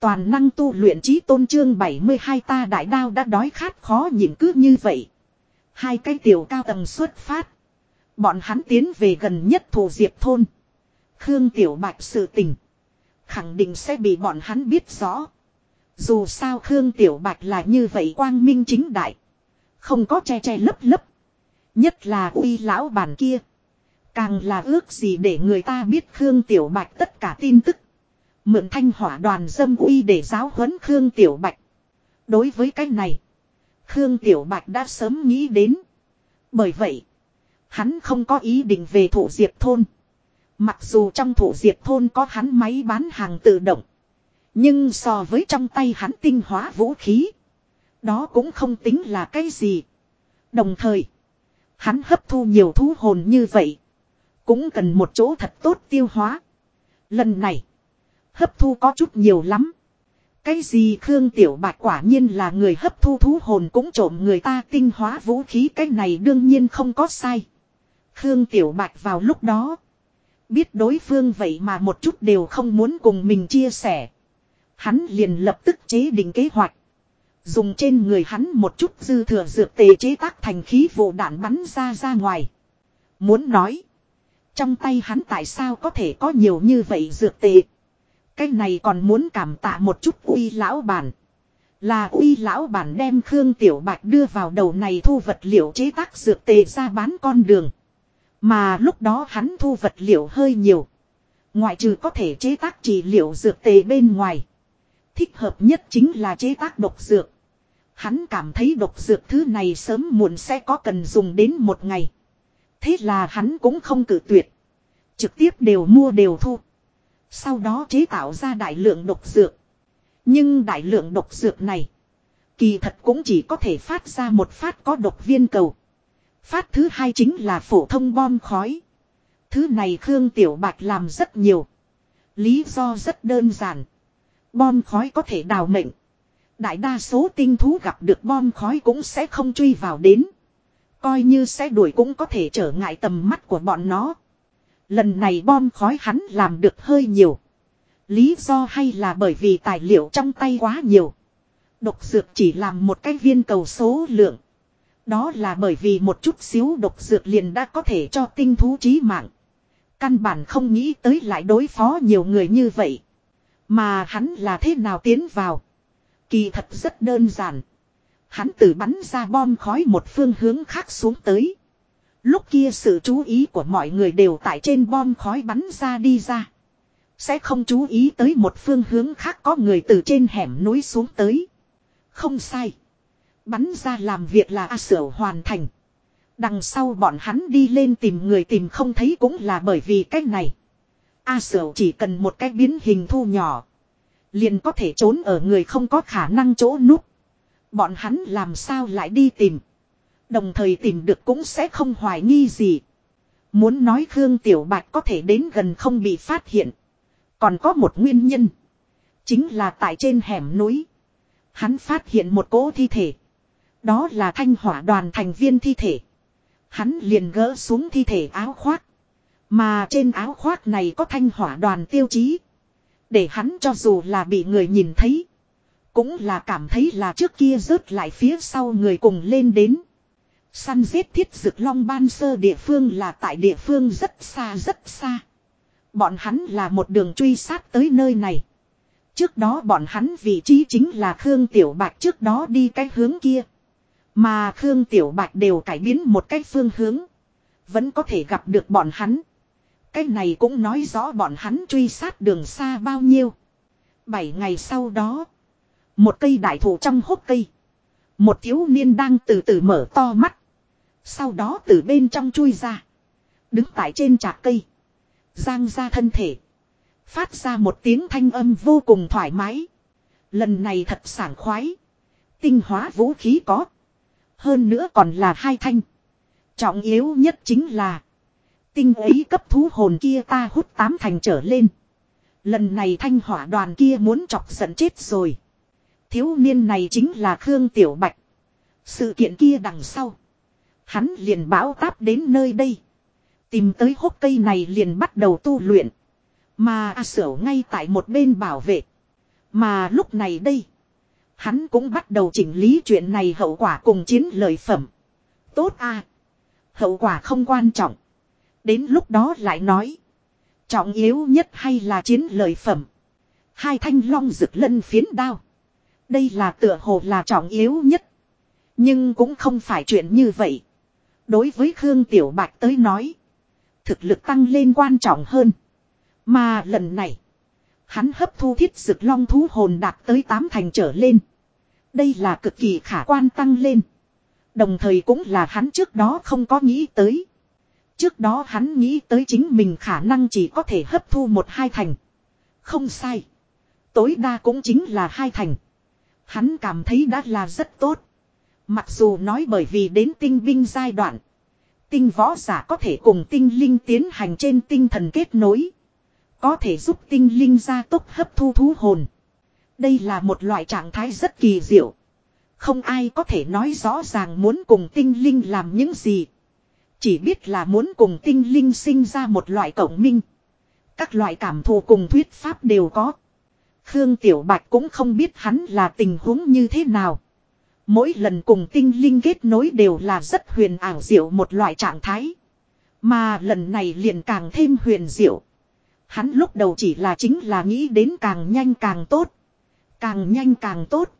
Toàn năng tu luyện trí tôn trương 72 ta đại đao đã đói khát khó nhịn cứ như vậy. Hai cái tiểu cao tầng xuất phát. Bọn hắn tiến về gần nhất thủ diệp thôn. Khương Tiểu Bạch sự tình. Khẳng định sẽ bị bọn hắn biết rõ. Dù sao Khương Tiểu Bạch là như vậy quang minh chính đại. Không có che che lấp lấp. Nhất là uy lão bản kia. Càng là ước gì để người ta biết Khương Tiểu Bạch tất cả tin tức. Mượn thanh hỏa đoàn dâm uy để giáo huấn Khương Tiểu Bạch. Đối với cái này. Khương Tiểu Bạch đã sớm nghĩ đến. Bởi vậy. Hắn không có ý định về thủ diệp thôn. Mặc dù trong thủ diệp thôn có hắn máy bán hàng tự động. Nhưng so với trong tay hắn tinh hóa vũ khí. Đó cũng không tính là cái gì. Đồng thời. Hắn hấp thu nhiều thú hồn như vậy. Cũng cần một chỗ thật tốt tiêu hóa. Lần này. Hấp thu có chút nhiều lắm. Cái gì Khương Tiểu Bạch quả nhiên là người hấp thu thú hồn cũng trộm người ta tinh hóa vũ khí, cái này đương nhiên không có sai. Khương Tiểu Bạch vào lúc đó. Biết đối phương vậy mà một chút đều không muốn cùng mình chia sẻ. Hắn liền lập tức chế định kế hoạch. Dùng trên người hắn một chút dư thừa dược tề chế tác thành khí vụ đạn bắn ra ra ngoài. Muốn nói. Trong tay hắn tại sao có thể có nhiều như vậy dược tề. Cái này còn muốn cảm tạ một chút uy lão bản. Là uy lão bản đem Khương Tiểu Bạch đưa vào đầu này thu vật liệu chế tác dược tề ra bán con đường. Mà lúc đó hắn thu vật liệu hơi nhiều. Ngoại trừ có thể chế tác trị liệu dược tề bên ngoài. Thích hợp nhất chính là chế tác độc dược. Hắn cảm thấy độc dược thứ này sớm muộn sẽ có cần dùng đến một ngày. Thế là hắn cũng không cử tuyệt. Trực tiếp đều mua đều thu. Sau đó chế tạo ra đại lượng độc dược. Nhưng đại lượng độc dược này. Kỳ thật cũng chỉ có thể phát ra một phát có độc viên cầu. Phát thứ hai chính là phổ thông bom khói. Thứ này Khương Tiểu Bạch làm rất nhiều. Lý do rất đơn giản. Bom khói có thể đào mệnh. Đại đa số tinh thú gặp được bom khói cũng sẽ không truy vào đến. Coi như sẽ đuổi cũng có thể trở ngại tầm mắt của bọn nó. Lần này bom khói hắn làm được hơi nhiều. Lý do hay là bởi vì tài liệu trong tay quá nhiều. Độc dược chỉ làm một cái viên cầu số lượng. Đó là bởi vì một chút xíu độc dược liền đã có thể cho tinh thú trí mạng. Căn bản không nghĩ tới lại đối phó nhiều người như vậy. Mà hắn là thế nào tiến vào. Kỳ thật rất đơn giản. Hắn tự bắn ra bom khói một phương hướng khác xuống tới. Lúc kia sự chú ý của mọi người đều tại trên bom khói bắn ra đi ra. Sẽ không chú ý tới một phương hướng khác có người từ trên hẻm núi xuống tới. Không sai. Bắn ra làm việc là A Sở hoàn thành. Đằng sau bọn hắn đi lên tìm người tìm không thấy cũng là bởi vì cách này. A Sở chỉ cần một cái biến hình thu nhỏ. Liền có thể trốn ở người không có khả năng chỗ núp. Bọn hắn làm sao lại đi tìm. Đồng thời tìm được cũng sẽ không hoài nghi gì. Muốn nói Khương Tiểu Bạch có thể đến gần không bị phát hiện. Còn có một nguyên nhân. Chính là tại trên hẻm núi. Hắn phát hiện một cỗ thi thể. Đó là thanh hỏa đoàn thành viên thi thể. Hắn liền gỡ xuống thi thể áo khoác. Mà trên áo khoác này có thanh hỏa đoàn tiêu chí. Để hắn cho dù là bị người nhìn thấy. Cũng là cảm thấy là trước kia rớt lại phía sau người cùng lên đến. Săn giết thiết dực long ban sơ địa phương là tại địa phương rất xa rất xa. Bọn hắn là một đường truy sát tới nơi này. Trước đó bọn hắn vị trí chính là Khương Tiểu Bạch, trước đó đi cái hướng kia. Mà Khương Tiểu Bạch đều cải biến một cái phương hướng. Vẫn có thể gặp được bọn hắn. Cái này cũng nói rõ bọn hắn truy sát đường xa bao nhiêu. Bảy ngày sau đó. Một cây đại thụ trong hốc cây. Một thiếu niên đang từ từ mở to mắt. Sau đó từ bên trong chui ra. Đứng tại trên trạc cây. Giang ra thân thể. Phát ra một tiếng thanh âm vô cùng thoải mái. Lần này thật sảng khoái. Tinh hóa vũ khí có. Hơn nữa còn là hai thanh. Trọng yếu nhất chính là. Tinh ấy cấp thú hồn kia ta hút tám thành trở lên. Lần này thanh hỏa đoàn kia muốn chọc giận chết rồi. Thiếu niên này chính là Khương Tiểu Bạch. Sự kiện kia đằng sau. Hắn liền bão táp đến nơi đây. Tìm tới hốc cây này liền bắt đầu tu luyện. Mà A Sở ngay tại một bên bảo vệ. Mà lúc này đây. Hắn cũng bắt đầu chỉnh lý chuyện này hậu quả cùng chiến lợi phẩm. Tốt à. Hậu quả không quan trọng. Đến lúc đó lại nói. Trọng yếu nhất hay là chiến lợi phẩm. Hai thanh long rực lân phiến đao. Đây là tựa hồ là trọng yếu nhất. Nhưng cũng không phải chuyện như vậy. Đối với Khương Tiểu Bạch tới nói. Thực lực tăng lên quan trọng hơn. Mà lần này. Hắn hấp thu thiết dực long thú hồn đạt tới tám thành trở lên. Đây là cực kỳ khả quan tăng lên. Đồng thời cũng là hắn trước đó không có nghĩ tới. Trước đó hắn nghĩ tới chính mình khả năng chỉ có thể hấp thu một hai thành. Không sai. Tối đa cũng chính là hai thành. Hắn cảm thấy đã là rất tốt. Mặc dù nói bởi vì đến tinh binh giai đoạn. Tinh võ giả có thể cùng tinh linh tiến hành trên tinh thần kết nối. Có thể giúp tinh linh gia tốc hấp thu thú hồn. Đây là một loại trạng thái rất kỳ diệu. Không ai có thể nói rõ ràng muốn cùng tinh linh làm những gì. Chỉ biết là muốn cùng tinh linh sinh ra một loại cộng minh. Các loại cảm thù cùng thuyết pháp đều có. Khương Tiểu Bạch cũng không biết hắn là tình huống như thế nào. Mỗi lần cùng tinh linh kết nối đều là rất huyền ảo diệu một loại trạng thái. Mà lần này liền càng thêm huyền diệu. Hắn lúc đầu chỉ là chính là nghĩ đến càng nhanh càng tốt. Càng nhanh càng tốt.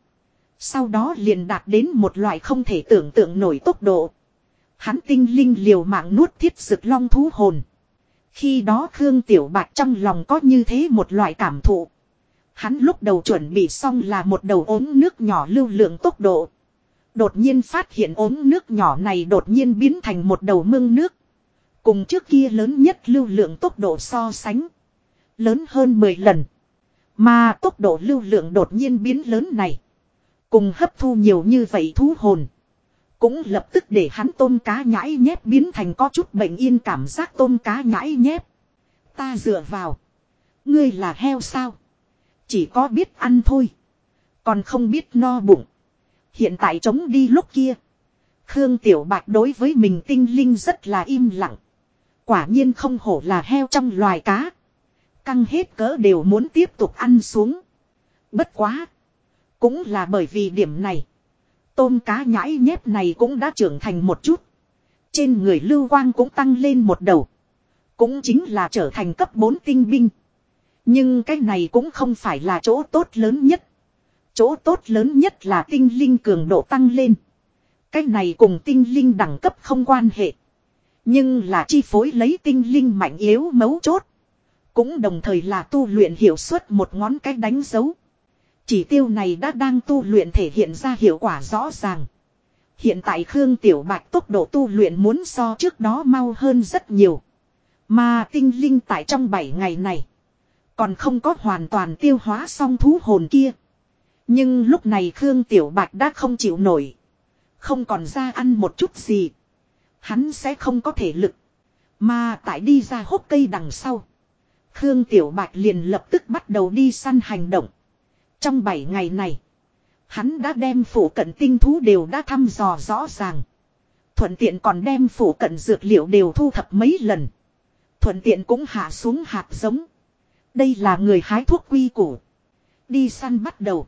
Sau đó liền đạt đến một loại không thể tưởng tượng nổi tốc độ. Hắn tinh linh liều mạng nuốt thiết sực long thú hồn. Khi đó Khương Tiểu Bạch trong lòng có như thế một loại cảm thụ. Hắn lúc đầu chuẩn bị xong là một đầu ốm nước nhỏ lưu lượng tốc độ. Đột nhiên phát hiện ốm nước nhỏ này đột nhiên biến thành một đầu mương nước. Cùng trước kia lớn nhất lưu lượng tốc độ so sánh. Lớn hơn 10 lần. Mà tốc độ lưu lượng đột nhiên biến lớn này. Cùng hấp thu nhiều như vậy thú hồn. Cũng lập tức để hắn tôm cá nhãi nhép biến thành có chút bệnh yên cảm giác tôm cá nhãi nhép. Ta dựa vào. Ngươi là heo sao? Chỉ có biết ăn thôi. Còn không biết no bụng. Hiện tại chống đi lúc kia. Khương Tiểu Bạch đối với mình tinh linh rất là im lặng. Quả nhiên không hổ là heo trong loài cá. Căng hết cỡ đều muốn tiếp tục ăn xuống. Bất quá. Cũng là bởi vì điểm này. Tôm cá nhãi nhép này cũng đã trưởng thành một chút. Trên người lưu quang cũng tăng lên một đầu. Cũng chính là trở thành cấp 4 tinh binh. Nhưng cái này cũng không phải là chỗ tốt lớn nhất. Chỗ tốt lớn nhất là tinh linh cường độ tăng lên. Cái này cùng tinh linh đẳng cấp không quan hệ. Nhưng là chi phối lấy tinh linh mạnh yếu mấu chốt. Cũng đồng thời là tu luyện hiệu suất một ngón cái đánh dấu. Chỉ tiêu này đã đang tu luyện thể hiện ra hiệu quả rõ ràng. Hiện tại Khương Tiểu Bạch tốc độ tu luyện muốn so trước đó mau hơn rất nhiều. Mà tinh linh tại trong 7 ngày này. Còn không có hoàn toàn tiêu hóa xong thú hồn kia. Nhưng lúc này Khương Tiểu Bạch đã không chịu nổi. Không còn ra ăn một chút gì. Hắn sẽ không có thể lực. Mà tại đi ra hốc cây đằng sau. Khương Tiểu Bạch liền lập tức bắt đầu đi săn hành động. Trong 7 ngày này. Hắn đã đem phủ cận tinh thú đều đã thăm dò rõ ràng. Thuận tiện còn đem phủ cận dược liệu đều thu thập mấy lần. Thuận tiện cũng hạ xuống hạt giống. Đây là người hái thuốc quy củ. Đi săn bắt đầu.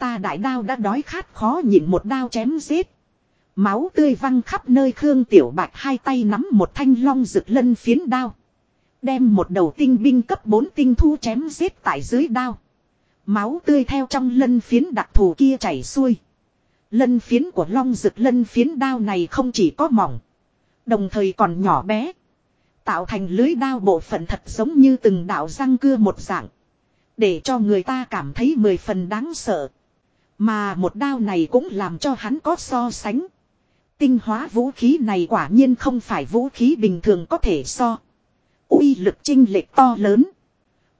Ta đại đao đã đói khát khó nhịn một đao chém giết. Máu tươi văng khắp nơi Khương Tiểu Bạch hai tay nắm một thanh long rực lân phiến đao. Đem một đầu tinh binh cấp 4 tinh thu chém giết tại dưới đao. Máu tươi theo trong lân phiến đặc thù kia chảy xuôi. Lân phiến của long rực lân phiến đao này không chỉ có mỏng. Đồng thời còn nhỏ bé. Tạo thành lưới đao bộ phận thật giống như từng đạo răng cưa một dạng. Để cho người ta cảm thấy mười phần đáng sợ. Mà một đao này cũng làm cho hắn có so sánh. Tinh hóa vũ khí này quả nhiên không phải vũ khí bình thường có thể so. uy lực chinh lệch to lớn.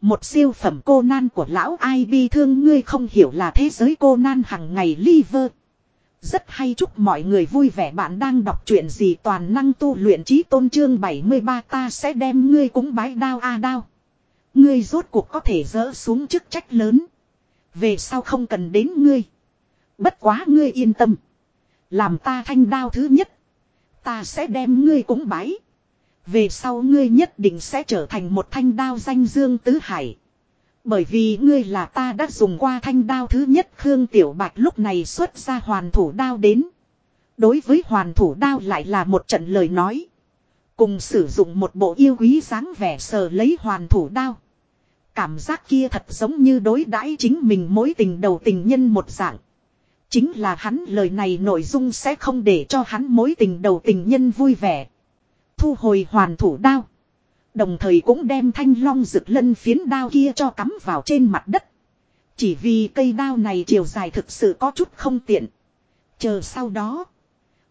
Một siêu phẩm cô nan của lão ai bi thương ngươi không hiểu là thế giới cô nan hằng ngày liver. Rất hay chúc mọi người vui vẻ bạn đang đọc chuyện gì toàn năng tu luyện trí tôn trương 73 ta sẽ đem ngươi cúng bái đao a đao. Ngươi rốt cuộc có thể dỡ xuống chức trách lớn. Về sau không cần đến ngươi. Bất quá ngươi yên tâm. Làm ta thanh đao thứ nhất. Ta sẽ đem ngươi cúng bái. Về sau ngươi nhất định sẽ trở thành một thanh đao danh dương tứ hải. Bởi vì ngươi là ta đã dùng qua thanh đao thứ nhất, Khương Tiểu Bạch lúc này xuất ra hoàn thủ đao đến. Đối với hoàn thủ đao lại là một trận lời nói. Cùng sử dụng một bộ yêu quý dáng vẻ sờ lấy hoàn thủ đao. Cảm giác kia thật giống như đối đãi chính mình mối tình đầu tình nhân một dạng. Chính là hắn lời này nội dung sẽ không để cho hắn mối tình đầu tình nhân vui vẻ. Thu hồi hoàn thủ đao. Đồng thời cũng đem thanh long rực lân phiến đao kia cho cắm vào trên mặt đất. Chỉ vì cây đao này chiều dài thực sự có chút không tiện. Chờ sau đó.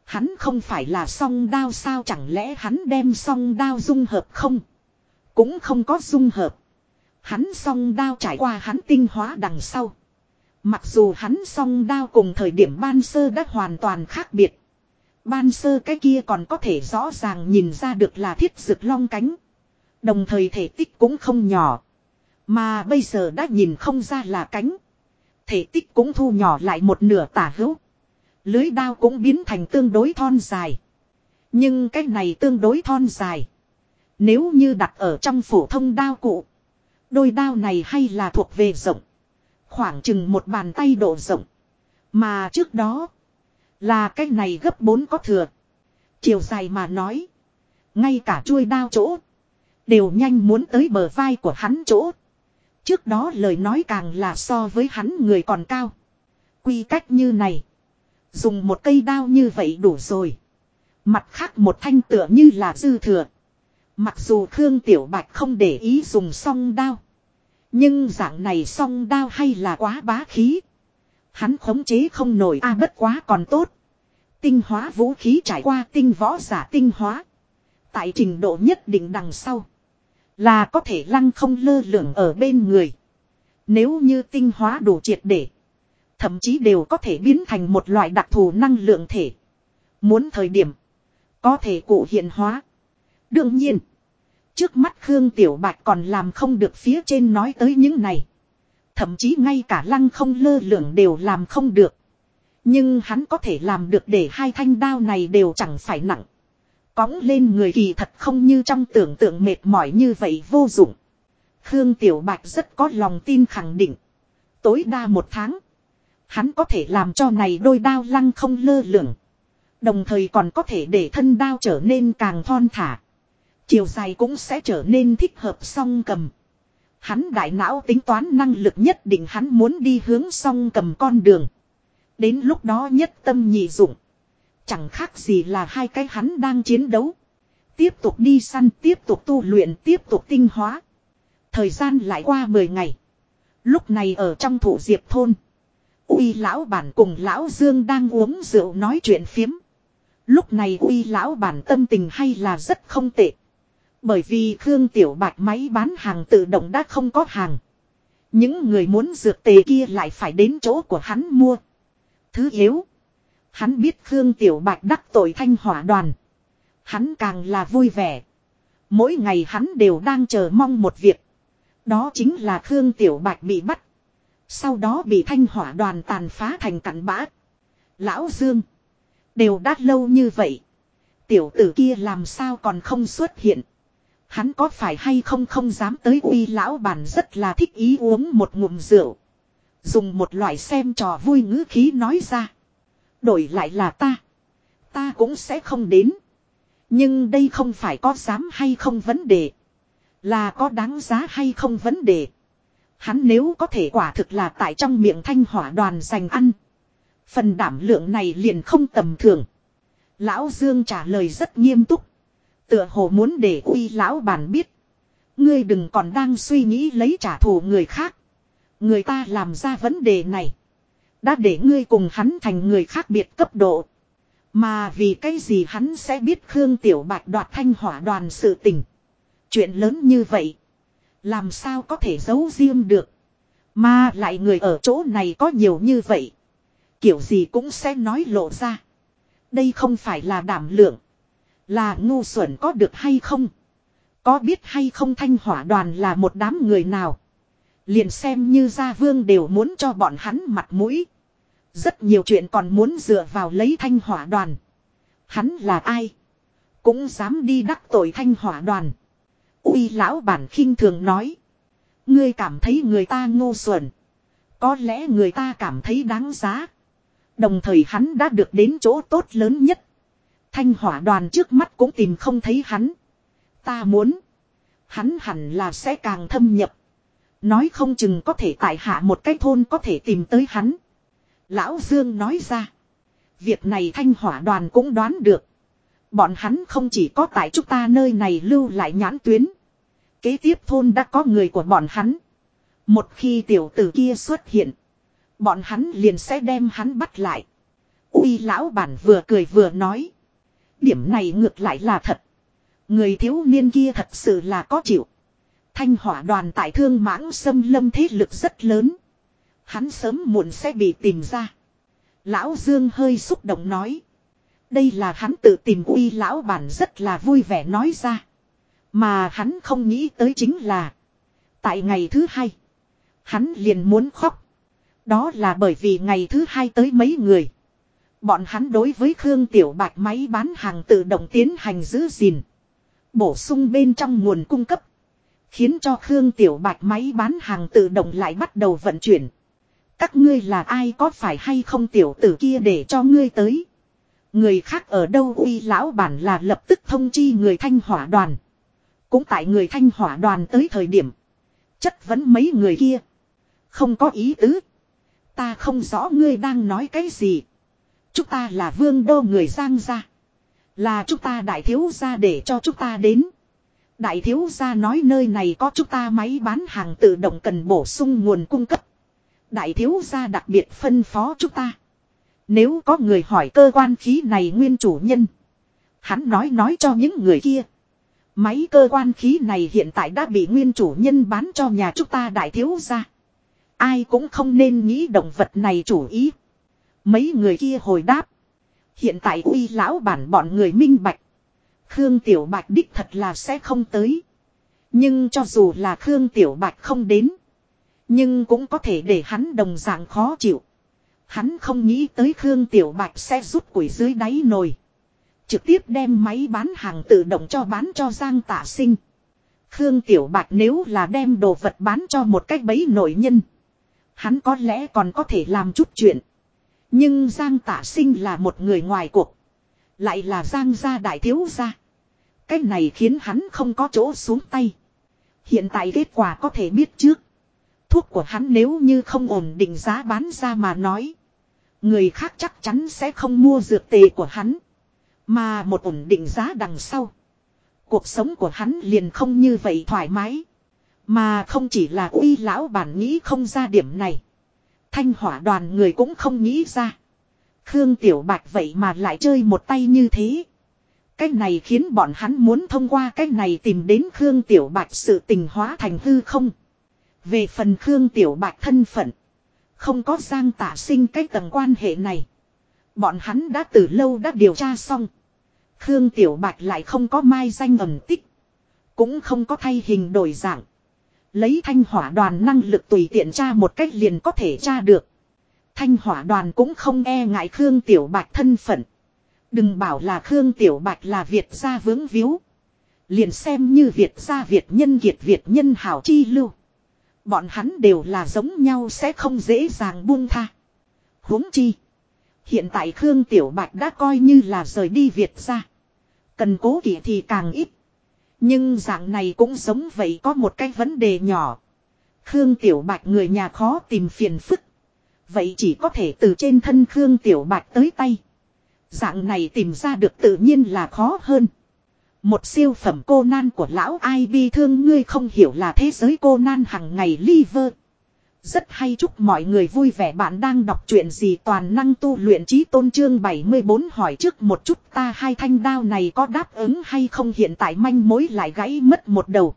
Hắn không phải là song đao sao chẳng lẽ hắn đem song đao dung hợp không? Cũng không có dung hợp. Hắn song đao trải qua hắn tinh hóa đằng sau. Mặc dù hắn song đao cùng thời điểm ban sơ đã hoàn toàn khác biệt. Ban sơ cái kia còn có thể rõ ràng nhìn ra được là thiết dực long cánh. Đồng thời thể tích cũng không nhỏ. Mà bây giờ đã nhìn không ra là cánh. Thể tích cũng thu nhỏ lại một nửa tả hữu. Lưới đao cũng biến thành tương đối thon dài. Nhưng cái này tương đối thon dài. Nếu như đặt ở trong phổ thông đao cụ. Đôi đao này hay là thuộc về rộng. Khoảng chừng một bàn tay độ rộng. Mà trước đó. Là cái này gấp bốn có thừa. Chiều dài mà nói. Ngay cả chuôi đao chỗ. Đều nhanh muốn tới bờ vai của hắn chỗ. Trước đó lời nói càng là so với hắn người còn cao. Quy cách như này. Dùng một cây đao như vậy đủ rồi. Mặt khác một thanh tựa như là dư thừa. Mặc dù Khương Tiểu Bạch không để ý dùng song đao. Nhưng dạng này song đao hay là quá bá khí. Hắn khống chế không nổi a, bất quá còn tốt. Tinh hóa vũ khí trải qua tinh võ giả tinh hóa. Tại trình độ nhất định đằng sau. Là có thể lăng không lơ lửng ở bên người. Nếu như tinh hóa đủ triệt để. Thậm chí đều có thể biến thành một loại đặc thù năng lượng thể. Muốn thời điểm. Có thể cụ hiện hóa. Đương nhiên. Trước mắt Khương Tiểu Bạch còn làm không được phía trên nói tới những này. Thậm chí ngay cả lăng không lơ lửng đều làm không được. Nhưng hắn có thể làm được để hai thanh đao này đều chẳng phải nặng. Cóng lên người kỳ thật không như trong tưởng tượng mệt mỏi như vậy vô dụng. Khương Tiểu Bạch rất có lòng tin khẳng định. Tối đa một tháng. Hắn có thể làm cho này đôi đao lăng không lơ lửng. Đồng thời còn có thể để thân đao trở nên càng thon thả. Chiều dài cũng sẽ trở nên thích hợp song cầm. Hắn đại não tính toán năng lực nhất định hắn muốn đi hướng song cầm con đường. Đến lúc đó nhất tâm nhị dụng. Chẳng khác gì là hai cái hắn đang chiến đấu. Tiếp tục đi săn, tiếp tục tu luyện, tiếp tục tinh hóa. Thời gian lại qua 10 ngày. Lúc này ở trong thủ diệp thôn. Uy lão bản cùng lão Dương đang uống rượu nói chuyện phiếm. Lúc này uy lão bản tâm tình hay là rất không tệ. Bởi vì Khương Tiểu Bạch máy bán hàng tự động đã không có hàng. Những người muốn dược tề kia lại phải đến chỗ của hắn mua. Thứ yếu. Hắn biết Khương Tiểu Bạch đắc tội thanh hỏa đoàn. Hắn càng là vui vẻ. Mỗi ngày hắn đều đang chờ mong một việc. Đó chính là Khương Tiểu Bạch bị bắt. Sau đó bị thanh hỏa đoàn tàn phá thành cặn bã. Lão Dương. Đều đã lâu như vậy. Tiểu tử kia làm sao còn không xuất hiện. Hắn có phải hay không không dám tới uy lão bản rất là thích ý uống một ngụm rượu. Dùng một loại xem trò vui ngữ khí nói ra. Đổi lại là ta. Ta cũng sẽ không đến. Nhưng đây không phải có dám hay không vấn đề. Là có đáng giá hay không vấn đề. Hắn nếu có thể quả thực là tại trong miệng thanh hỏa đoàn dành ăn. Phần đảm lượng này liền không tầm thường. Lão Dương trả lời rất nghiêm túc. Tựa hồ muốn để uy lão bản biết. Ngươi đừng còn đang suy nghĩ lấy trả thù người khác. Người ta làm ra vấn đề này. Đã để ngươi cùng hắn thành người khác biệt cấp độ. Mà vì cái gì hắn sẽ biết Khương Tiểu Bạch đoạt thanh hỏa đoàn sự tình. Chuyện lớn như vậy. Làm sao có thể giấu riêng được. Mà lại người ở chỗ này có nhiều như vậy. Kiểu gì cũng sẽ nói lộ ra. Đây không phải là đảm lượng. Là ngu xuẩn có được hay không? Có biết hay không thanh hỏa đoàn là một đám người nào? Liền xem như gia vương đều muốn cho bọn hắn mặt mũi. Rất nhiều chuyện còn muốn dựa vào lấy thanh hỏa đoàn. Hắn là ai? Cũng dám đi đắc tội thanh hỏa đoàn. Uy lão bản khinh thường nói. Ngươi cảm thấy người ta ngu xuẩn. Có lẽ người ta cảm thấy đáng giá. Đồng thời hắn đã được đến chỗ tốt lớn nhất. Thanh hỏa đoàn trước mắt cũng tìm không thấy hắn. Ta muốn. Hắn hẳn là sẽ càng thâm nhập. Nói không chừng có thể tại hạ một cái thôn có thể tìm tới hắn. Lão Dương nói ra. Việc này thanh hỏa đoàn cũng đoán được. Bọn hắn không chỉ có tại chúng ta nơi này lưu lại nhãn tuyến. Kế tiếp thôn đã có người của bọn hắn. Một khi tiểu tử kia xuất hiện. Bọn hắn liền sẽ đem hắn bắt lại. Uy lão bản vừa cười vừa nói. Điểm này ngược lại là thật. Người thiếu niên kia thật sự là có chịu. Thanh hỏa đoàn tại thương mãng xâm lâm thế lực rất lớn. Hắn sớm muộn sẽ bị tìm ra. Lão Dương hơi xúc động nói. Đây là hắn tự tìm uy lão bản rất là vui vẻ nói ra. Mà hắn không nghĩ tới chính là. Tại ngày thứ hai. Hắn liền muốn khóc. Đó là bởi vì ngày thứ hai tới mấy người. Bọn hắn đối với Khương Tiểu Bạch máy bán hàng tự động tiến hành giữ gìn. Bổ sung bên trong nguồn cung cấp. Khiến cho Khương Tiểu Bạch máy bán hàng tự động lại bắt đầu vận chuyển. Các ngươi là ai, có phải hay không tiểu tử kia để cho ngươi tới. Người khác ở đâu uy lão bản là lập tức thông chi người thanh hỏa đoàn. Cũng tại người thanh hỏa đoàn tới thời điểm. Chất vấn mấy người kia. Không có ý tứ. Ta không rõ ngươi đang nói cái gì. Chúng ta là vương đô người giang gia. Là chúng ta đại thiếu gia để cho chúng ta đến. Đại thiếu gia nói nơi này có chúng ta máy bán hàng tự động cần bổ sung nguồn cung cấp. Đại thiếu gia đặc biệt phân phó chúng ta. Nếu có người hỏi cơ quan khí này nguyên chủ nhân. Hắn nói nói cho những người kia. Máy cơ quan khí này hiện tại đã bị nguyên chủ nhân bán cho nhà chúng ta đại thiếu gia. Ai cũng không nên nghĩ động vật này chủ ý. Mấy người kia hồi đáp. Hiện tại uy lão bản bọn người minh bạch. Khương Tiểu Bạch đích thật là sẽ không tới. Nhưng cho dù là Khương Tiểu Bạch không đến. Nhưng cũng có thể để hắn đồng dạng khó chịu. Hắn không nghĩ tới Khương Tiểu Bạch sẽ rút củi dưới đáy nồi. Trực tiếp đem máy bán hàng tự động cho bán cho Giang tạ Sinh. Khương Tiểu Bạch nếu là đem đồ vật bán cho một cách bấy nội nhân. Hắn có lẽ còn có thể làm chút chuyện. Nhưng Giang Tả Sinh là một người ngoài cuộc. Lại là Giang gia đại thiếu gia. Cái này khiến hắn không có chỗ xuống tay. Hiện tại kết quả có thể biết trước. Thuốc của hắn nếu như không ổn định giá bán ra mà nói. Người khác chắc chắn sẽ không mua dược tề của hắn. Mà một ổn định giá đằng sau. Cuộc sống của hắn liền không như vậy thoải mái. Mà không chỉ là uy lão bản nghĩ không ra điểm này. Thanh hỏa đoàn người cũng không nghĩ ra. Khương Tiểu Bạch vậy mà lại chơi một tay như thế. Cái này khiến bọn hắn muốn thông qua cái này tìm đến Khương Tiểu Bạch sự tình hóa thành hư không. Về phần Khương Tiểu Bạch thân phận. Không có giang tả sinh cái tầng quan hệ này. Bọn hắn đã từ lâu đã điều tra xong. Khương Tiểu Bạch lại không có mai danh ẩm tích. Cũng không có thay hình đổi dạng. Lấy thanh hỏa đoàn năng lực tùy tiện tra một cách liền có thể tra được. Thanh hỏa đoàn cũng không e ngại Khương Tiểu Bạch thân phận. Đừng bảo là Khương Tiểu Bạch là Việt gia vướng víu. Liền xem như Việt gia Việt nhân kiệt Việt nhân hảo chi lưu. Bọn hắn đều là giống nhau sẽ không dễ dàng buông tha. huống chi. Hiện tại Khương Tiểu Bạch đã coi như là rời đi Việt gia. Cần cố kỵ thì càng ít. Nhưng dạng này cũng giống vậy có một cái vấn đề nhỏ. Khương Tiểu Bạch người nhà khó tìm phiền phức. Vậy chỉ có thể từ trên thân Khương Tiểu Bạch tới tay. Dạng này tìm ra được tự nhiên là khó hơn. Một siêu phẩm cô nan của lão ai bi thương, ngươi không hiểu là thế giới cô nan hằng ngày liver. Rất hay chúc mọi người vui vẻ bạn đang đọc chuyện gì toàn năng tu luyện trí tôn trương 74 hỏi trước một chút ta hai thanh đao này có đáp ứng hay không hiện tại manh mối lại gãy mất một đầu.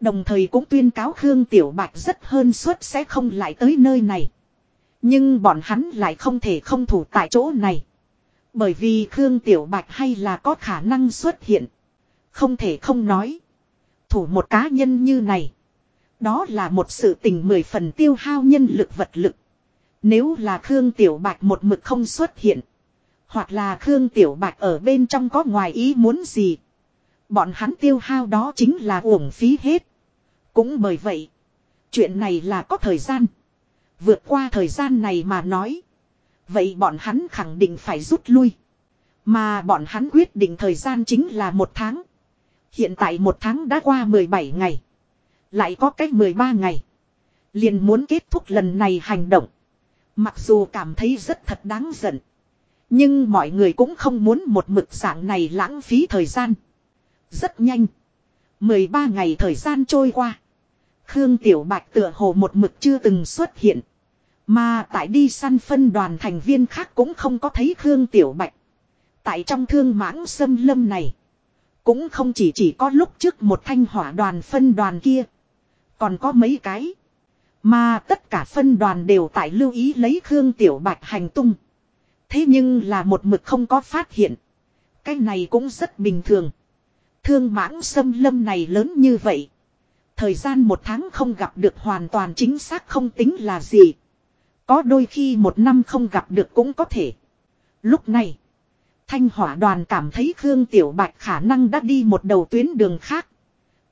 Đồng thời cũng tuyên cáo Khương Tiểu Bạch rất hơn suất sẽ không lại tới nơi này. Nhưng bọn hắn lại không thể không thủ tại chỗ này. Bởi vì Khương Tiểu Bạch hay là có khả năng xuất hiện. Không thể không nói. Thủ một cá nhân như này. Đó là một sự tình mười phần tiêu hao nhân lực vật lực. Nếu là Khương Tiểu Bạch một mực không xuất hiện. Hoặc là Khương Tiểu Bạch ở bên trong có ngoài ý muốn gì. Bọn hắn tiêu hao đó chính là uổng phí hết. Cũng bởi vậy. Chuyện này là có thời gian. Vượt qua thời gian này mà nói. Vậy bọn hắn khẳng định phải rút lui. Mà bọn hắn quyết định thời gian chính là một tháng. Hiện tại một tháng đã qua 17 ngày. Lại có cách 13 ngày. Liền muốn kết thúc lần này hành động. Mặc dù cảm thấy rất thật đáng giận. Nhưng mọi người cũng không muốn một mực dạng này lãng phí thời gian. Rất nhanh. 13 ngày thời gian trôi qua. Khương Tiểu Bạch tựa hồ một mực chưa từng xuất hiện. Mà tại đi săn phân đoàn thành viên khác cũng không có thấy Khương Tiểu Bạch. Tại trong thương mãng xâm lâm này. Cũng không chỉ chỉ có lúc trước một thanh hỏa đoàn phân đoàn kia. Còn có mấy cái. Mà tất cả phân đoàn đều tại lưu ý lấy Khương Tiểu Bạch hành tung. Thế nhưng là một mực không có phát hiện. Cái này cũng rất bình thường. Thương mãng xâm lâm này lớn như vậy. Thời gian một tháng không gặp được hoàn toàn chính xác không tính là gì. Có đôi khi một năm không gặp được cũng có thể. Lúc này, thanh hỏa đoàn cảm thấy Khương Tiểu Bạch khả năng đã đi một đầu tuyến đường khác.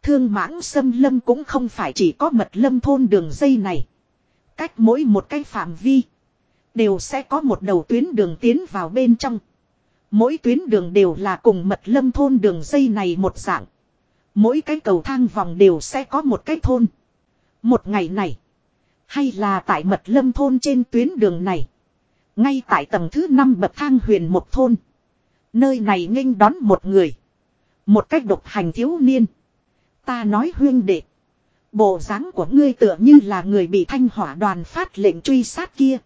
Thương mãng xâm lâm cũng không phải chỉ có mật lâm thôn đường dây này. Cách mỗi một cái phạm vi. Đều sẽ có một đầu tuyến đường tiến vào bên trong. Mỗi tuyến đường đều là cùng mật lâm thôn đường dây này một dạng. Mỗi cái cầu thang vòng đều sẽ có một cái thôn. Một ngày này. Hay là tại mật lâm thôn trên tuyến đường này. Ngay tại tầng thứ 5 bậc thang huyền một thôn. Nơi này nghênh đón một người. Một cách độc hành thiếu niên. Ta nói huyên đệ. Bộ dáng của ngươi tựa như là người bị thanh hỏa đoàn phát lệnh truy sát kia.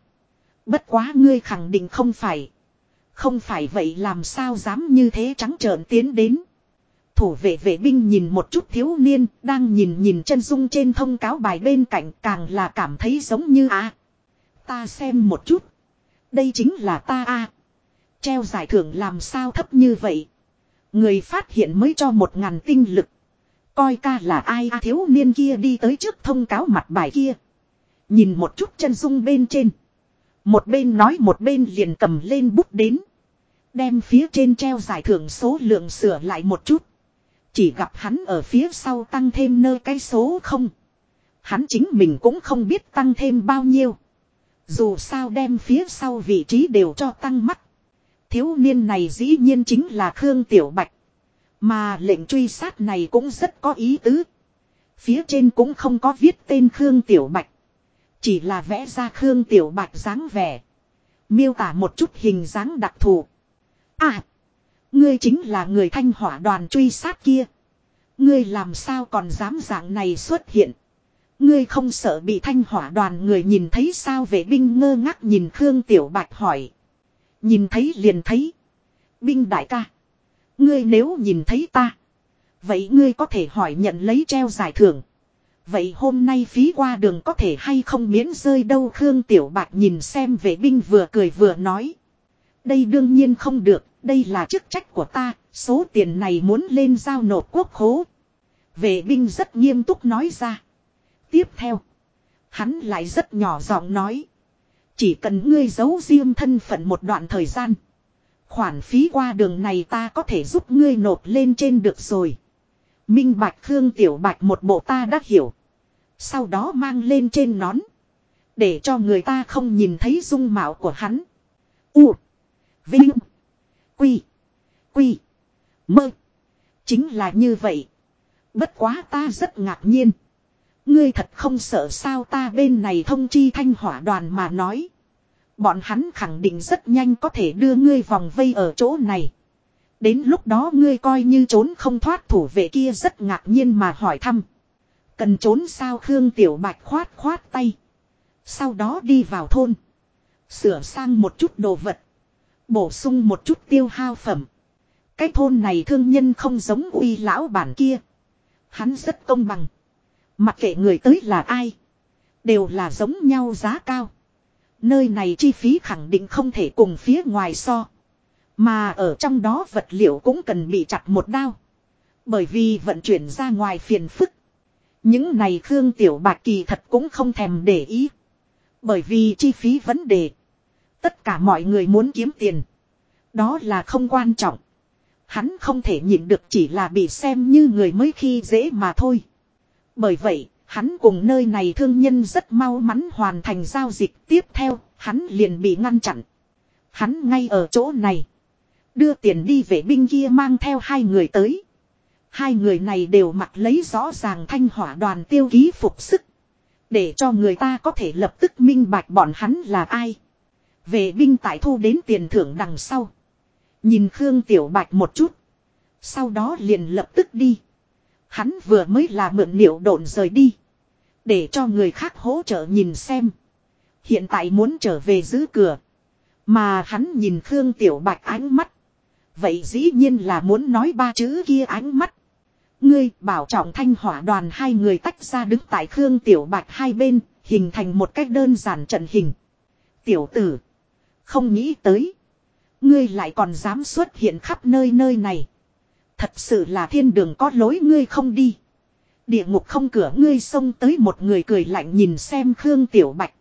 Bất quá ngươi khẳng định không phải. Không phải vậy làm sao dám như thế trắng trợn tiến đến. Thủ vệ vệ binh nhìn một chút thiếu niên, đang nhìn nhìn chân dung trên thông cáo bài bên cạnh càng là cảm thấy giống như a Ta xem một chút. Đây chính là ta a Treo giải thưởng làm sao thấp như vậy. Người phát hiện mới cho một ngàn tinh lực. Coi ca là ai, a thiếu niên kia đi tới trước thông cáo mặt bài kia. Nhìn một chút chân dung bên trên. Một bên nói một bên liền cầm lên bút đến. Đem phía trên treo giải thưởng số lượng sửa lại một chút. Chỉ gặp hắn ở phía sau tăng thêm nơi cái số không. Hắn chính mình cũng không biết tăng thêm bao nhiêu. Dù sao đem phía sau vị trí đều cho tăng mắt. Thiếu niên này dĩ nhiên chính là Khương Tiểu Bạch. Mà lệnh truy sát này cũng rất có ý tứ. Phía trên cũng không có viết tên Khương Tiểu Bạch. Chỉ là vẽ ra Khương Tiểu Bạch dáng vẻ. Miêu tả một chút hình dáng đặc thù. À! Ngươi chính là người thanh hỏa đoàn truy sát kia. Ngươi làm sao còn dám dạng này xuất hiện. Ngươi không sợ bị thanh hỏa đoàn người nhìn thấy sao vệ binh ngơ ngác nhìn Khương Tiểu Bạch hỏi. Nhìn thấy liền thấy. Binh đại ca. Ngươi nếu nhìn thấy ta. Vậy ngươi có thể hỏi nhận lấy treo giải thưởng. Vậy hôm nay phí qua đường có thể hay không miễn rơi đâu Khương Tiểu bạc nhìn xem vệ binh vừa cười vừa nói. Đây đương nhiên không được, đây là chức trách của ta, số tiền này muốn lên giao nộp quốc khố. Vệ binh rất nghiêm túc nói ra. Tiếp theo, hắn lại rất nhỏ giọng nói. Chỉ cần ngươi giấu riêng thân phận một đoạn thời gian. Khoản phí qua đường này ta có thể giúp ngươi nộp lên trên được rồi. Minh Bạch Khương Tiểu Bạch một bộ ta đã hiểu. Sau đó mang lên trên nón. Để cho người ta không nhìn thấy dung mạo của hắn. U. Vinh. Quy. Quy. Mơ. Chính là như vậy. Bất quá ta rất ngạc nhiên. Ngươi thật không sợ sao ta bên này thông chi thanh hỏa đoàn mà nói. Bọn hắn khẳng định rất nhanh có thể đưa ngươi vòng vây ở chỗ này. Đến lúc đó ngươi coi như trốn không thoát thủ vệ kia rất ngạc nhiên mà hỏi thăm. Cần trốn sao Khương Tiểu Bạch khoát khoát tay. Sau đó đi vào thôn. Sửa sang một chút đồ vật. Bổ sung một chút tiêu hao phẩm. Cái thôn này thương nhân không giống uy lão bản kia. Hắn rất công bằng. Mặc kệ người tới là ai. Đều là giống nhau giá cao. Nơi này chi phí khẳng định không thể cùng phía ngoài so. Mà ở trong đó vật liệu cũng cần bị chặt một đao. Bởi vì vận chuyển ra ngoài phiền phức. Những này Khương Tiểu bạc kỳ thật cũng không thèm để ý. Bởi vì chi phí vấn đề. Tất cả mọi người muốn kiếm tiền. Đó là không quan trọng. Hắn không thể nhịn được chỉ là bị xem như người mới khi dễ mà thôi. Bởi vậy, Hắn cùng nơi này thương nhân rất mau mắn hoàn thành giao dịch tiếp theo, hắn liền bị ngăn chặn. Hắn ngay ở chỗ này. Đưa tiền đi vệ binh kia mang theo hai người tới. Hai người này đều mặc lấy rõ ràng thanh hỏa đoàn tiêu ký phục sức. Để cho người ta có thể lập tức minh bạch bọn hắn là ai. Vệ binh tại thu đến tiền thưởng đằng sau. Nhìn Khương Tiểu Bạch một chút. Sau đó liền lập tức đi. Hắn vừa mới là mượn liệu độn rời đi. Để cho người khác hỗ trợ nhìn xem. Hiện tại muốn trở về giữ cửa. Mà hắn nhìn Khương Tiểu Bạch ánh mắt. Vậy dĩ nhiên là muốn nói ba chữ kia ánh mắt. Ngươi bảo trọng thanh hỏa đoàn hai người tách ra đứng tại Khương Tiểu Bạch hai bên, hình thành một cách đơn giản trận hình. Tiểu tử. Không nghĩ tới. Ngươi lại còn dám xuất hiện khắp nơi nơi này. Thật sự là thiên đường có lối ngươi không đi. Địa ngục không cửa ngươi xông tới một người cười lạnh nhìn xem Khương Tiểu Bạch.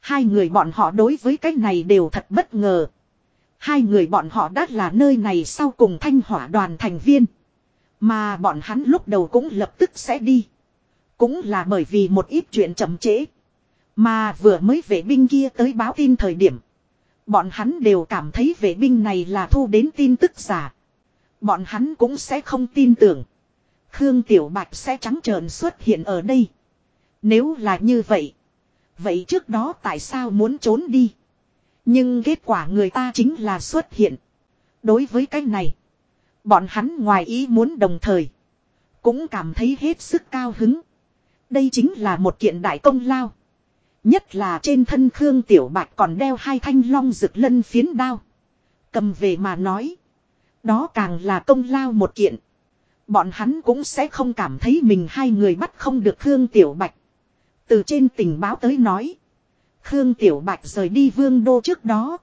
Hai người bọn họ đối với cái này đều thật bất ngờ. Hai người bọn họ đã là nơi này sau cùng thanh hỏa đoàn thành viên. Mà bọn hắn lúc đầu cũng lập tức sẽ đi. Cũng là bởi vì một ít chuyện chậm trễ. Mà vừa mới vệ binh kia tới báo tin thời điểm. Bọn hắn đều cảm thấy vệ binh này là thu đến tin tức giả. Bọn hắn cũng sẽ không tin tưởng. Khương Tiểu Bạch sẽ trắng trợn xuất hiện ở đây. Nếu là như vậy. Vậy trước đó tại sao muốn trốn đi? Nhưng kết quả người ta chính là xuất hiện. Đối với cái này. Bọn hắn ngoài ý muốn đồng thời. Cũng cảm thấy hết sức cao hứng. Đây chính là một kiện đại công lao. Nhất là trên thân Khương Tiểu Bạch còn đeo hai thanh long rực lân phiến đao. Cầm về mà nói. Đó càng là công lao một kiện. Bọn hắn cũng sẽ không cảm thấy mình hai người bắt không được Khương Tiểu Bạch. Từ trên tình báo tới nói. Khương Tiểu Bạch rời đi vương đô trước đó.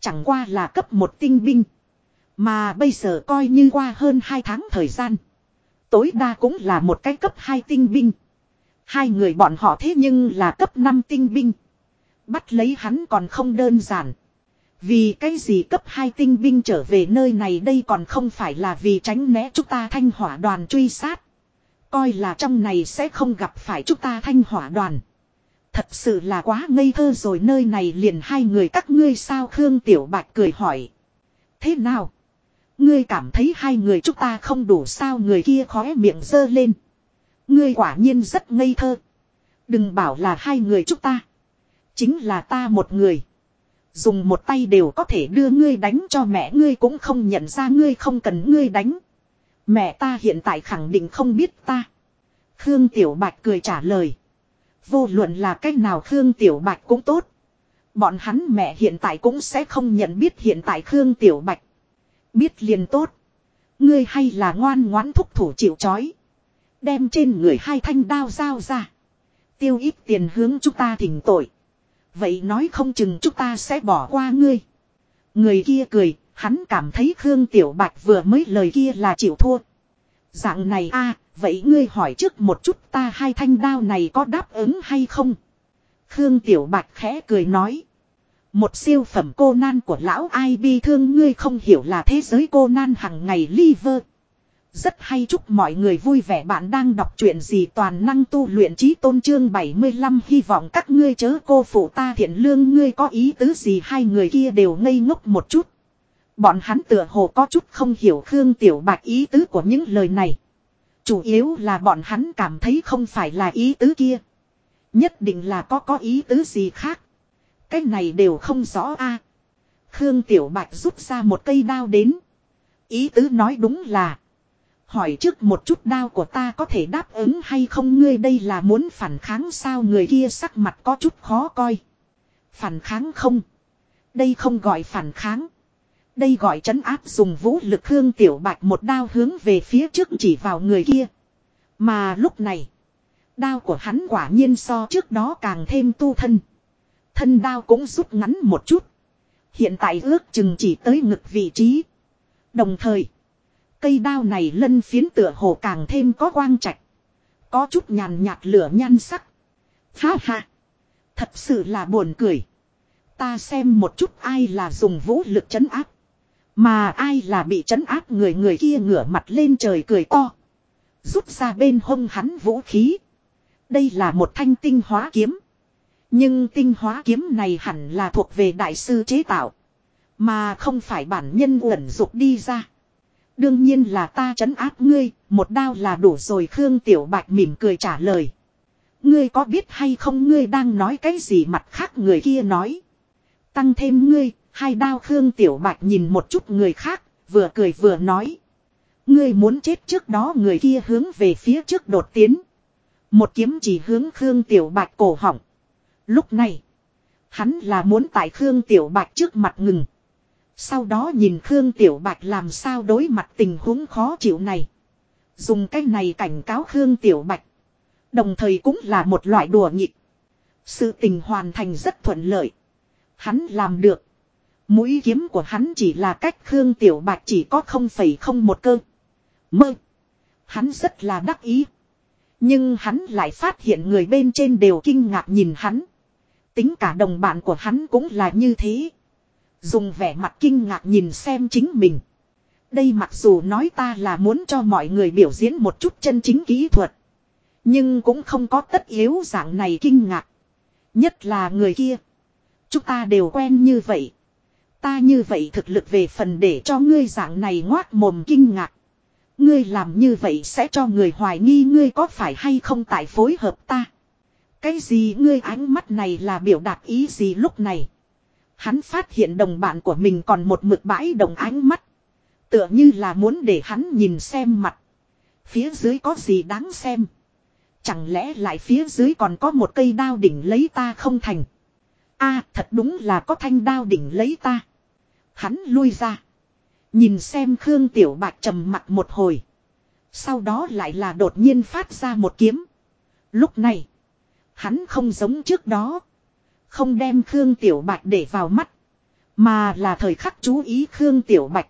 Chẳng qua là cấp một tinh binh. Mà bây giờ coi như qua hơn hai tháng thời gian. Tối đa cũng là một cái cấp hai tinh binh. Hai người bọn họ thế nhưng là cấp 5 tinh binh. Bắt lấy hắn còn không đơn giản. Vì cái gì cấp 2 tinh binh trở về nơi này đây còn không phải là vì tránh né chúng ta thanh hỏa đoàn truy sát. Coi là trong này sẽ không gặp phải chúng ta thanh hỏa đoàn. Thật sự là quá ngây thơ rồi, nơi này liền hai người các ngươi sao Khương Tiểu Bạch cười hỏi. Thế nào? Ngươi cảm thấy hai người chúng ta không đủ sao người kia khóe miệng dơ lên. Ngươi quả nhiên rất ngây thơ. Đừng bảo là hai người chúng ta. Chính là ta một người. Dùng một tay đều có thể đưa ngươi đánh cho mẹ ngươi cũng không nhận ra ngươi không cần ngươi đánh. Mẹ ta hiện tại khẳng định không biết ta. Khương Tiểu Bạch cười trả lời. Vô luận là cách nào Khương Tiểu Bạch cũng tốt. Bọn hắn mẹ hiện tại cũng sẽ không nhận biết hiện tại Khương Tiểu Bạch. Biết liền tốt. Ngươi hay là ngoan ngoãn thúc thủ chịu chói. Đem trên người hai thanh đao dao ra. Tiêu ít tiền hướng chúng ta thỉnh tội. Vậy nói không chừng chúng ta sẽ bỏ qua ngươi. Người kia cười, hắn cảm thấy Khương Tiểu Bạch vừa mới lời kia là chịu thua. Dạng này a vậy ngươi hỏi trước một chút ta hai thanh đao này có đáp ứng hay không? Khương Tiểu Bạch khẽ cười nói. Một siêu phẩm cô nan của lão ai bi thương ngươi không hiểu là thế giới cô nan hằng ngày liver. Rất hay chúc mọi người vui vẻ bạn đang đọc truyện gì toàn năng tu luyện trí tôn trương 75 hy vọng các ngươi chớ cô phụ ta thiện lương ngươi có ý tứ gì hai người kia đều ngây ngốc một chút. Bọn hắn tựa hồ có chút không hiểu Khương Tiểu Bạch ý tứ của những lời này. Chủ yếu là bọn hắn cảm thấy không phải là ý tứ kia. Nhất định là có có ý tứ gì khác. Cái này đều không rõ a. Khương Tiểu Bạch rút ra một cây đao đến. Ý tứ nói đúng là. Hỏi trước một chút đao của ta có thể đáp ứng hay không ngươi đây là muốn phản kháng sao người kia sắc mặt có chút khó coi. Phản kháng không. Đây không gọi phản kháng. Đây gọi trấn áp dùng vũ lực hương tiểu bạch một đao hướng về phía trước chỉ vào người kia. Mà lúc này. Đao của hắn quả nhiên so trước đó càng thêm tu thân. Thân đao cũng rút ngắn một chút. Hiện tại ước chừng chỉ tới ngực vị trí. Đồng thời. Cây đao này lân phiến tựa hồ càng thêm có quang trạch. Có chút nhàn nhạt lửa nhan sắc. Ha ha. Thật sự là buồn cười. Ta xem một chút ai là dùng vũ lực chấn áp. Mà ai là bị chấn áp người người kia ngửa mặt lên trời cười to. Rút ra bên hông hắn vũ khí. Đây là một thanh tinh hóa kiếm. Nhưng tinh hóa kiếm này hẳn là thuộc về đại sư chế tạo. Mà không phải bản nhân uẩn dục đi ra. Đương nhiên là ta trấn áp ngươi, một đao là đủ rồi Khương Tiểu Bạch mỉm cười trả lời. Ngươi có biết hay không ngươi đang nói cái gì mặt khác người kia nói. Tăng thêm ngươi, hai đao Khương Tiểu Bạch nhìn một chút người khác, vừa cười vừa nói. Ngươi muốn chết trước đó người kia hướng về phía trước đột tiến. Một kiếm chỉ hướng Khương Tiểu Bạch cổ họng. Lúc này, hắn là muốn tại Khương Tiểu Bạch trước mặt ngừng. Sau đó nhìn Khương Tiểu Bạch làm sao đối mặt tình huống khó chịu này. Dùng cái này cảnh cáo Khương Tiểu Bạch. Đồng thời cũng là một loại đùa nghịch. Sự tình hoàn thành rất thuận lợi. Hắn làm được. Mũi kiếm của hắn chỉ là cách Khương Tiểu Bạch chỉ có không phẩy không một cơ. Mơ. Hắn rất là đắc ý. Nhưng hắn lại phát hiện người bên trên đều kinh ngạc nhìn hắn. Tính cả đồng bạn của hắn cũng là như thế. Dùng vẻ mặt kinh ngạc nhìn xem chính mình. Đây mặc dù nói ta là muốn cho mọi người biểu diễn một chút chân chính kỹ thuật. Nhưng cũng không có tất yếu dạng này kinh ngạc. Nhất là người kia. Chúng ta đều quen như vậy. Ta như vậy thực lực về phần để cho ngươi dạng này ngoác mồm kinh ngạc. Ngươi làm như vậy sẽ cho người hoài nghi ngươi có phải hay không tại phối hợp ta. Cái gì ngươi ánh mắt này là biểu đạt ý gì lúc này. Hắn phát hiện đồng bạn của mình còn một mực bãi đồng ánh mắt. Tựa như là muốn để hắn nhìn xem mặt. Phía dưới có gì đáng xem. Chẳng lẽ lại phía dưới còn có một cây đao đỉnh lấy ta không thành. a, thật đúng là có thanh đao đỉnh lấy ta. Hắn lui ra. Nhìn xem Khương Tiểu Bạch trầm mặt một hồi. Sau đó lại là đột nhiên phát ra một kiếm. Lúc này. Hắn không giống trước đó. Không đem Khương Tiểu Bạch để vào mắt. Mà là thời khắc chú ý Khương Tiểu Bạch.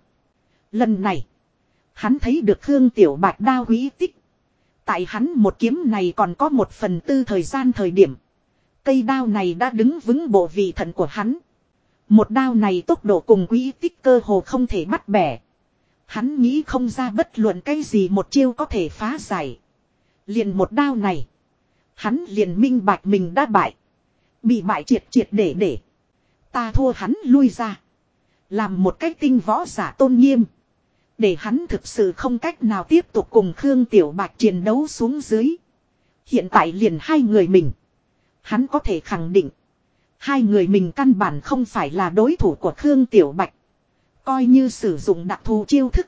Lần này. Hắn thấy được Khương Tiểu Bạch đa quý tích. Tại hắn một kiếm này còn có một phần tư thời gian thời điểm. Cây đao này đã đứng vững bộ vị thận của hắn. Một đao này tốc độ cùng quý tích cơ hồ không thể bắt bẻ. Hắn nghĩ không ra bất luận cái gì một chiêu có thể phá giải. Liền một đao này. Hắn liền minh bạch mình đã bại. Bị bại triệt triệt để để. Ta thua hắn lui ra. Làm một cách tinh võ giả tôn nghiêm. Để hắn thực sự không cách nào tiếp tục cùng Khương Tiểu Bạch chiến đấu xuống dưới. Hiện tại liền hai người mình. Hắn có thể khẳng định. Hai người mình căn bản không phải là đối thủ của Khương Tiểu Bạch. Coi như sử dụng đặc thù chiêu thức.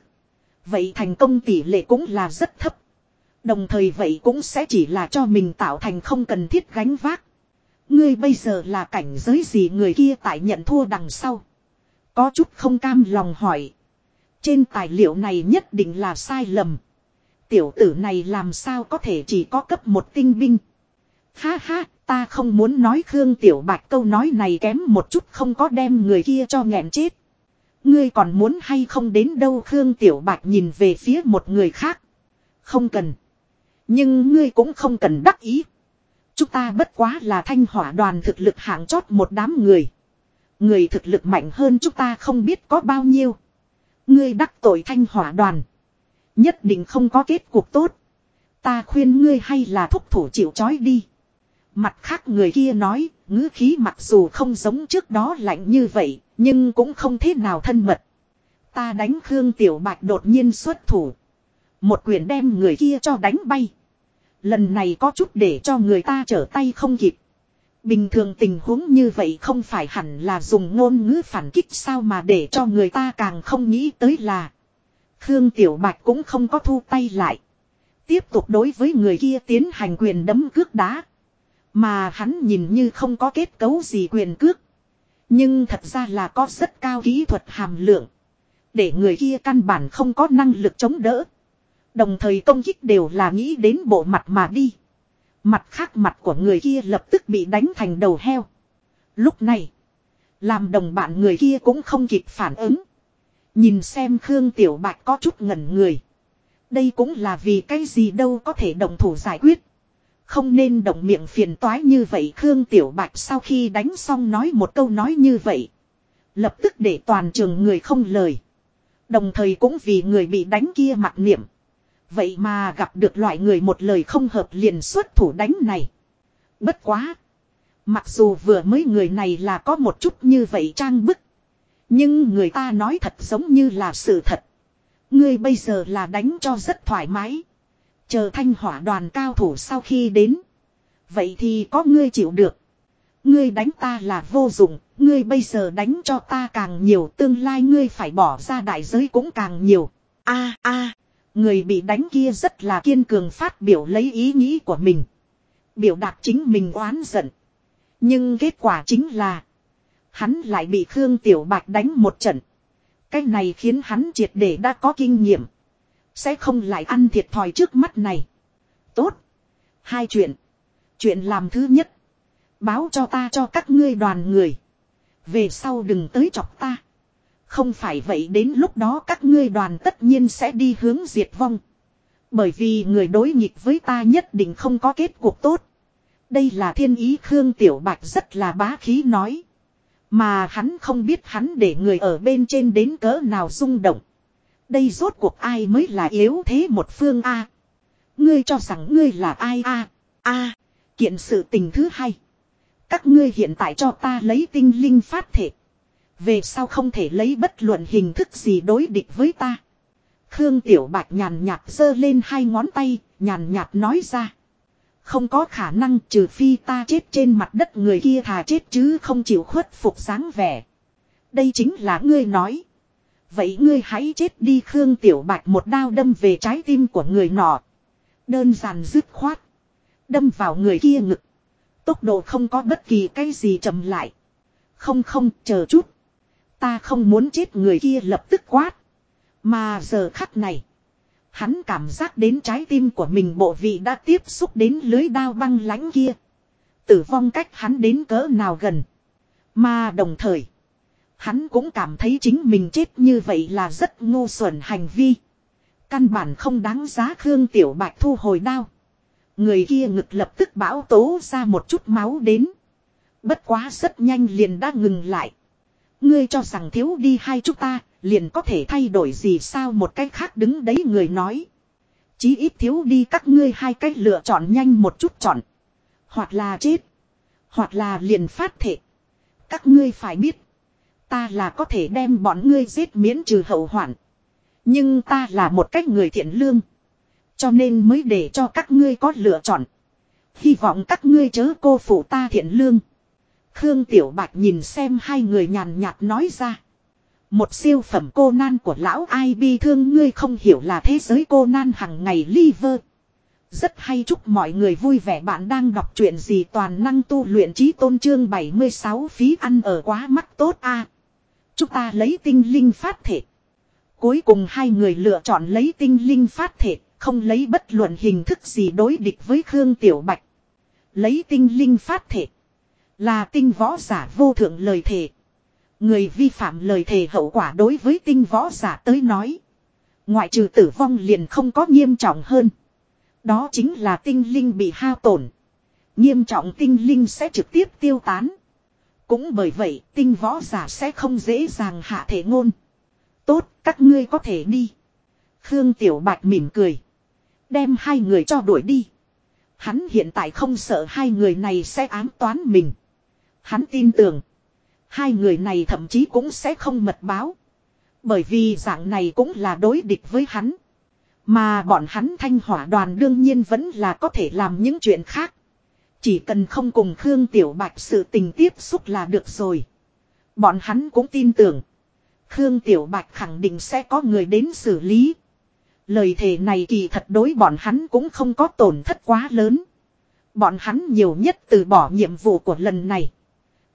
Vậy thành công tỷ lệ cũng là rất thấp. Đồng thời vậy cũng sẽ chỉ là cho mình tạo thành không cần thiết gánh vác. Ngươi bây giờ là cảnh giới gì người kia tại nhận thua đằng sau. Có chút không cam lòng hỏi. Trên tài liệu này nhất định là sai lầm. Tiểu tử này làm sao có thể chỉ có cấp một tinh binh. Ha ha, ta không muốn nói Khương Tiểu Bạch câu nói này kém một chút không có đem người kia cho nghẹn chết. Ngươi còn muốn hay không đến đâu Khương Tiểu Bạch nhìn về phía một người khác. Không cần. Nhưng ngươi cũng không cần đắc ý. Chúng ta bất quá là thanh hỏa đoàn thực lực hạng chót một đám người. Người thực lực mạnh hơn chúng ta không biết có bao nhiêu. Ngươi đắc tội thanh hỏa đoàn. Nhất định không có kết cục tốt. Ta khuyên ngươi hay là thúc thủ chịu chói đi. Mặt khác người kia nói, ngữ khí mặc dù không giống trước đó lạnh như vậy, nhưng cũng không thế nào thân mật. Ta đánh Khương Tiểu Bạch đột nhiên xuất thủ. Một quyền đem người kia cho đánh bay. Lần này có chút để cho người ta trở tay không kịp. Bình thường tình huống như vậy không phải hẳn là dùng ngôn ngữ phản kích sao mà để cho người ta càng không nghĩ tới là. Khương Tiểu Bạch cũng không có thu tay lại. Tiếp tục đối với người kia tiến hành quyền đấm cước đá. Mà hắn nhìn như không có kết cấu gì quyền cước. Nhưng thật ra là có rất cao kỹ thuật hàm lượng. Để người kia căn bản không có năng lực chống đỡ. Đồng thời công kích đều là nghĩ đến bộ mặt mà đi. Mặt khác mặt của người kia lập tức bị đánh thành đầu heo. Lúc này, làm đồng bạn người kia cũng không kịp phản ứng. Nhìn xem Khương Tiểu Bạch có chút ngẩn người. Đây cũng là vì cái gì đâu có thể đồng thủ giải quyết. Không nên động miệng phiền toái như vậy Khương Tiểu Bạch sau khi đánh xong nói một câu nói như vậy. Lập tức để toàn trường người không lời. Đồng thời cũng vì người bị đánh kia mặc niệm. Vậy mà gặp được loại người một lời không hợp liền xuất thủ đánh này. Bất quá. Mặc dù vừa mới người này là có một chút như vậy trang bức. Nhưng người ta nói thật giống như là sự thật. Ngươi bây giờ là đánh cho rất thoải mái. Chờ thanh hỏa đoàn cao thủ sau khi đến. Vậy thì có ngươi chịu được. Ngươi đánh ta là vô dụng, ngươi bây giờ đánh cho ta càng nhiều tương lai ngươi phải bỏ ra đại giới cũng càng nhiều. a a người bị đánh kia rất là kiên cường phát biểu lấy ý nghĩ của mình. Biểu đạt chính mình oán giận. Nhưng kết quả chính là. Hắn lại bị Khương Tiểu Bạch đánh một trận. Cái này khiến hắn triệt để đã có kinh nghiệm. Sẽ không lại ăn thiệt thòi trước mắt này. Tốt. Hai chuyện. Chuyện làm thứ nhất. Báo cho ta cho các ngươi đoàn người. Về sau đừng tới chọc ta. Không phải vậy đến lúc đó các ngươi đoàn tất nhiên sẽ đi hướng diệt vong. Bởi vì người đối nghịch với ta nhất định không có kết cuộc tốt. Đây là thiên ý Khương Tiểu Bạch rất là bá khí nói. Mà hắn không biết hắn để người ở bên trên đến cỡ nào rung động. Đây rốt cuộc ai mới là yếu thế một phương A. Ngươi cho rằng ngươi là ai A. A. Kiện sự tình thứ hai. Các ngươi hiện tại cho ta lấy tinh linh phát thể. Về sau không thể lấy bất luận hình thức gì đối địch với ta. Khương Tiểu Bạch nhàn nhạt giơ lên hai ngón tay, nhàn nhạt nói ra. Không có khả năng trừ phi ta chết trên mặt đất người kia thà chết chứ không chịu khuất phục sáng vẻ. Đây chính là ngươi nói. Vậy ngươi hãy chết đi Khương Tiểu Bạch một đao đâm về trái tim của người nọ. Đơn giản dứt khoát. Đâm vào người kia ngực. Tốc độ không có bất kỳ cái gì chậm lại. Không không, chờ chút. Ta không muốn chết người kia lập tức quát. Mà giờ khắc này. Hắn cảm giác đến trái tim của mình bộ vị đã tiếp xúc đến lưới đao băng lãnh kia. Tử vong cách hắn đến cỡ nào gần. Mà đồng thời. Hắn cũng cảm thấy chính mình chết như vậy là rất ngu xuẩn hành vi. Căn bản không đáng giá Khương Tiểu Bạch thu hồi đao. Người kia ngực lập tức bão tố ra một chút máu đến. Bất quá rất nhanh liền đã ngừng lại. Ngươi cho rằng thiếu đi hai chúng ta, liền có thể thay đổi gì sao một cách khác đứng đấy người nói. Chí ít thiếu đi các ngươi hai cách lựa chọn nhanh một chút chọn. Hoặc là chết. Hoặc là liền phát thể. Các ngươi phải biết. Ta là có thể đem bọn ngươi giết miễn trừ hậu hoạn. Nhưng ta là một cách người thiện lương. Cho nên mới để cho các ngươi có lựa chọn. Hy vọng các ngươi chớ cô phụ ta thiện lương. Khương Tiểu Bạch nhìn xem hai người nhàn nhạt nói ra. Một siêu phẩm cô nan của lão ai bi thương ngươi không hiểu là thế giới cô nan hằng ngày liver. Rất hay chúc mọi người vui vẻ bạn đang đọc chuyện gì toàn năng tu luyện trí tôn trương 76 phí ăn ở quá mắt tốt a Chúng ta lấy tinh linh phát thể. Cuối cùng hai người lựa chọn lấy tinh linh phát thể, không lấy bất luận hình thức gì đối địch với Khương Tiểu Bạch. Lấy tinh linh phát thể. Là tinh võ giả vô thượng lời thề. Người vi phạm lời thề hậu quả đối với tinh võ giả tới nói. Ngoại trừ tử vong liền không có nghiêm trọng hơn. Đó chính là tinh linh bị hao tổn. Nghiêm trọng tinh linh sẽ trực tiếp tiêu tán. Cũng bởi vậy tinh võ giả sẽ không dễ dàng hạ thể ngôn. Tốt, các ngươi có thể đi. Khương Tiểu Bạch mỉm cười. Đem hai người cho đuổi đi. Hắn hiện tại không sợ hai người này sẽ ám toán mình. Hắn tin tưởng. Hai người này thậm chí cũng sẽ không mật báo. Bởi vì dạng này cũng là đối địch với hắn. Mà bọn hắn thanh hỏa đoàn đương nhiên vẫn là có thể làm những chuyện khác. Chỉ cần không cùng Khương Tiểu Bạch sự tình tiếp xúc là được rồi. Bọn hắn cũng tin tưởng. Khương Tiểu Bạch khẳng định sẽ có người đến xử lý. Lời thề này kỳ thật đối bọn hắn cũng không có tổn thất quá lớn. Bọn hắn nhiều nhất từ bỏ nhiệm vụ của lần này.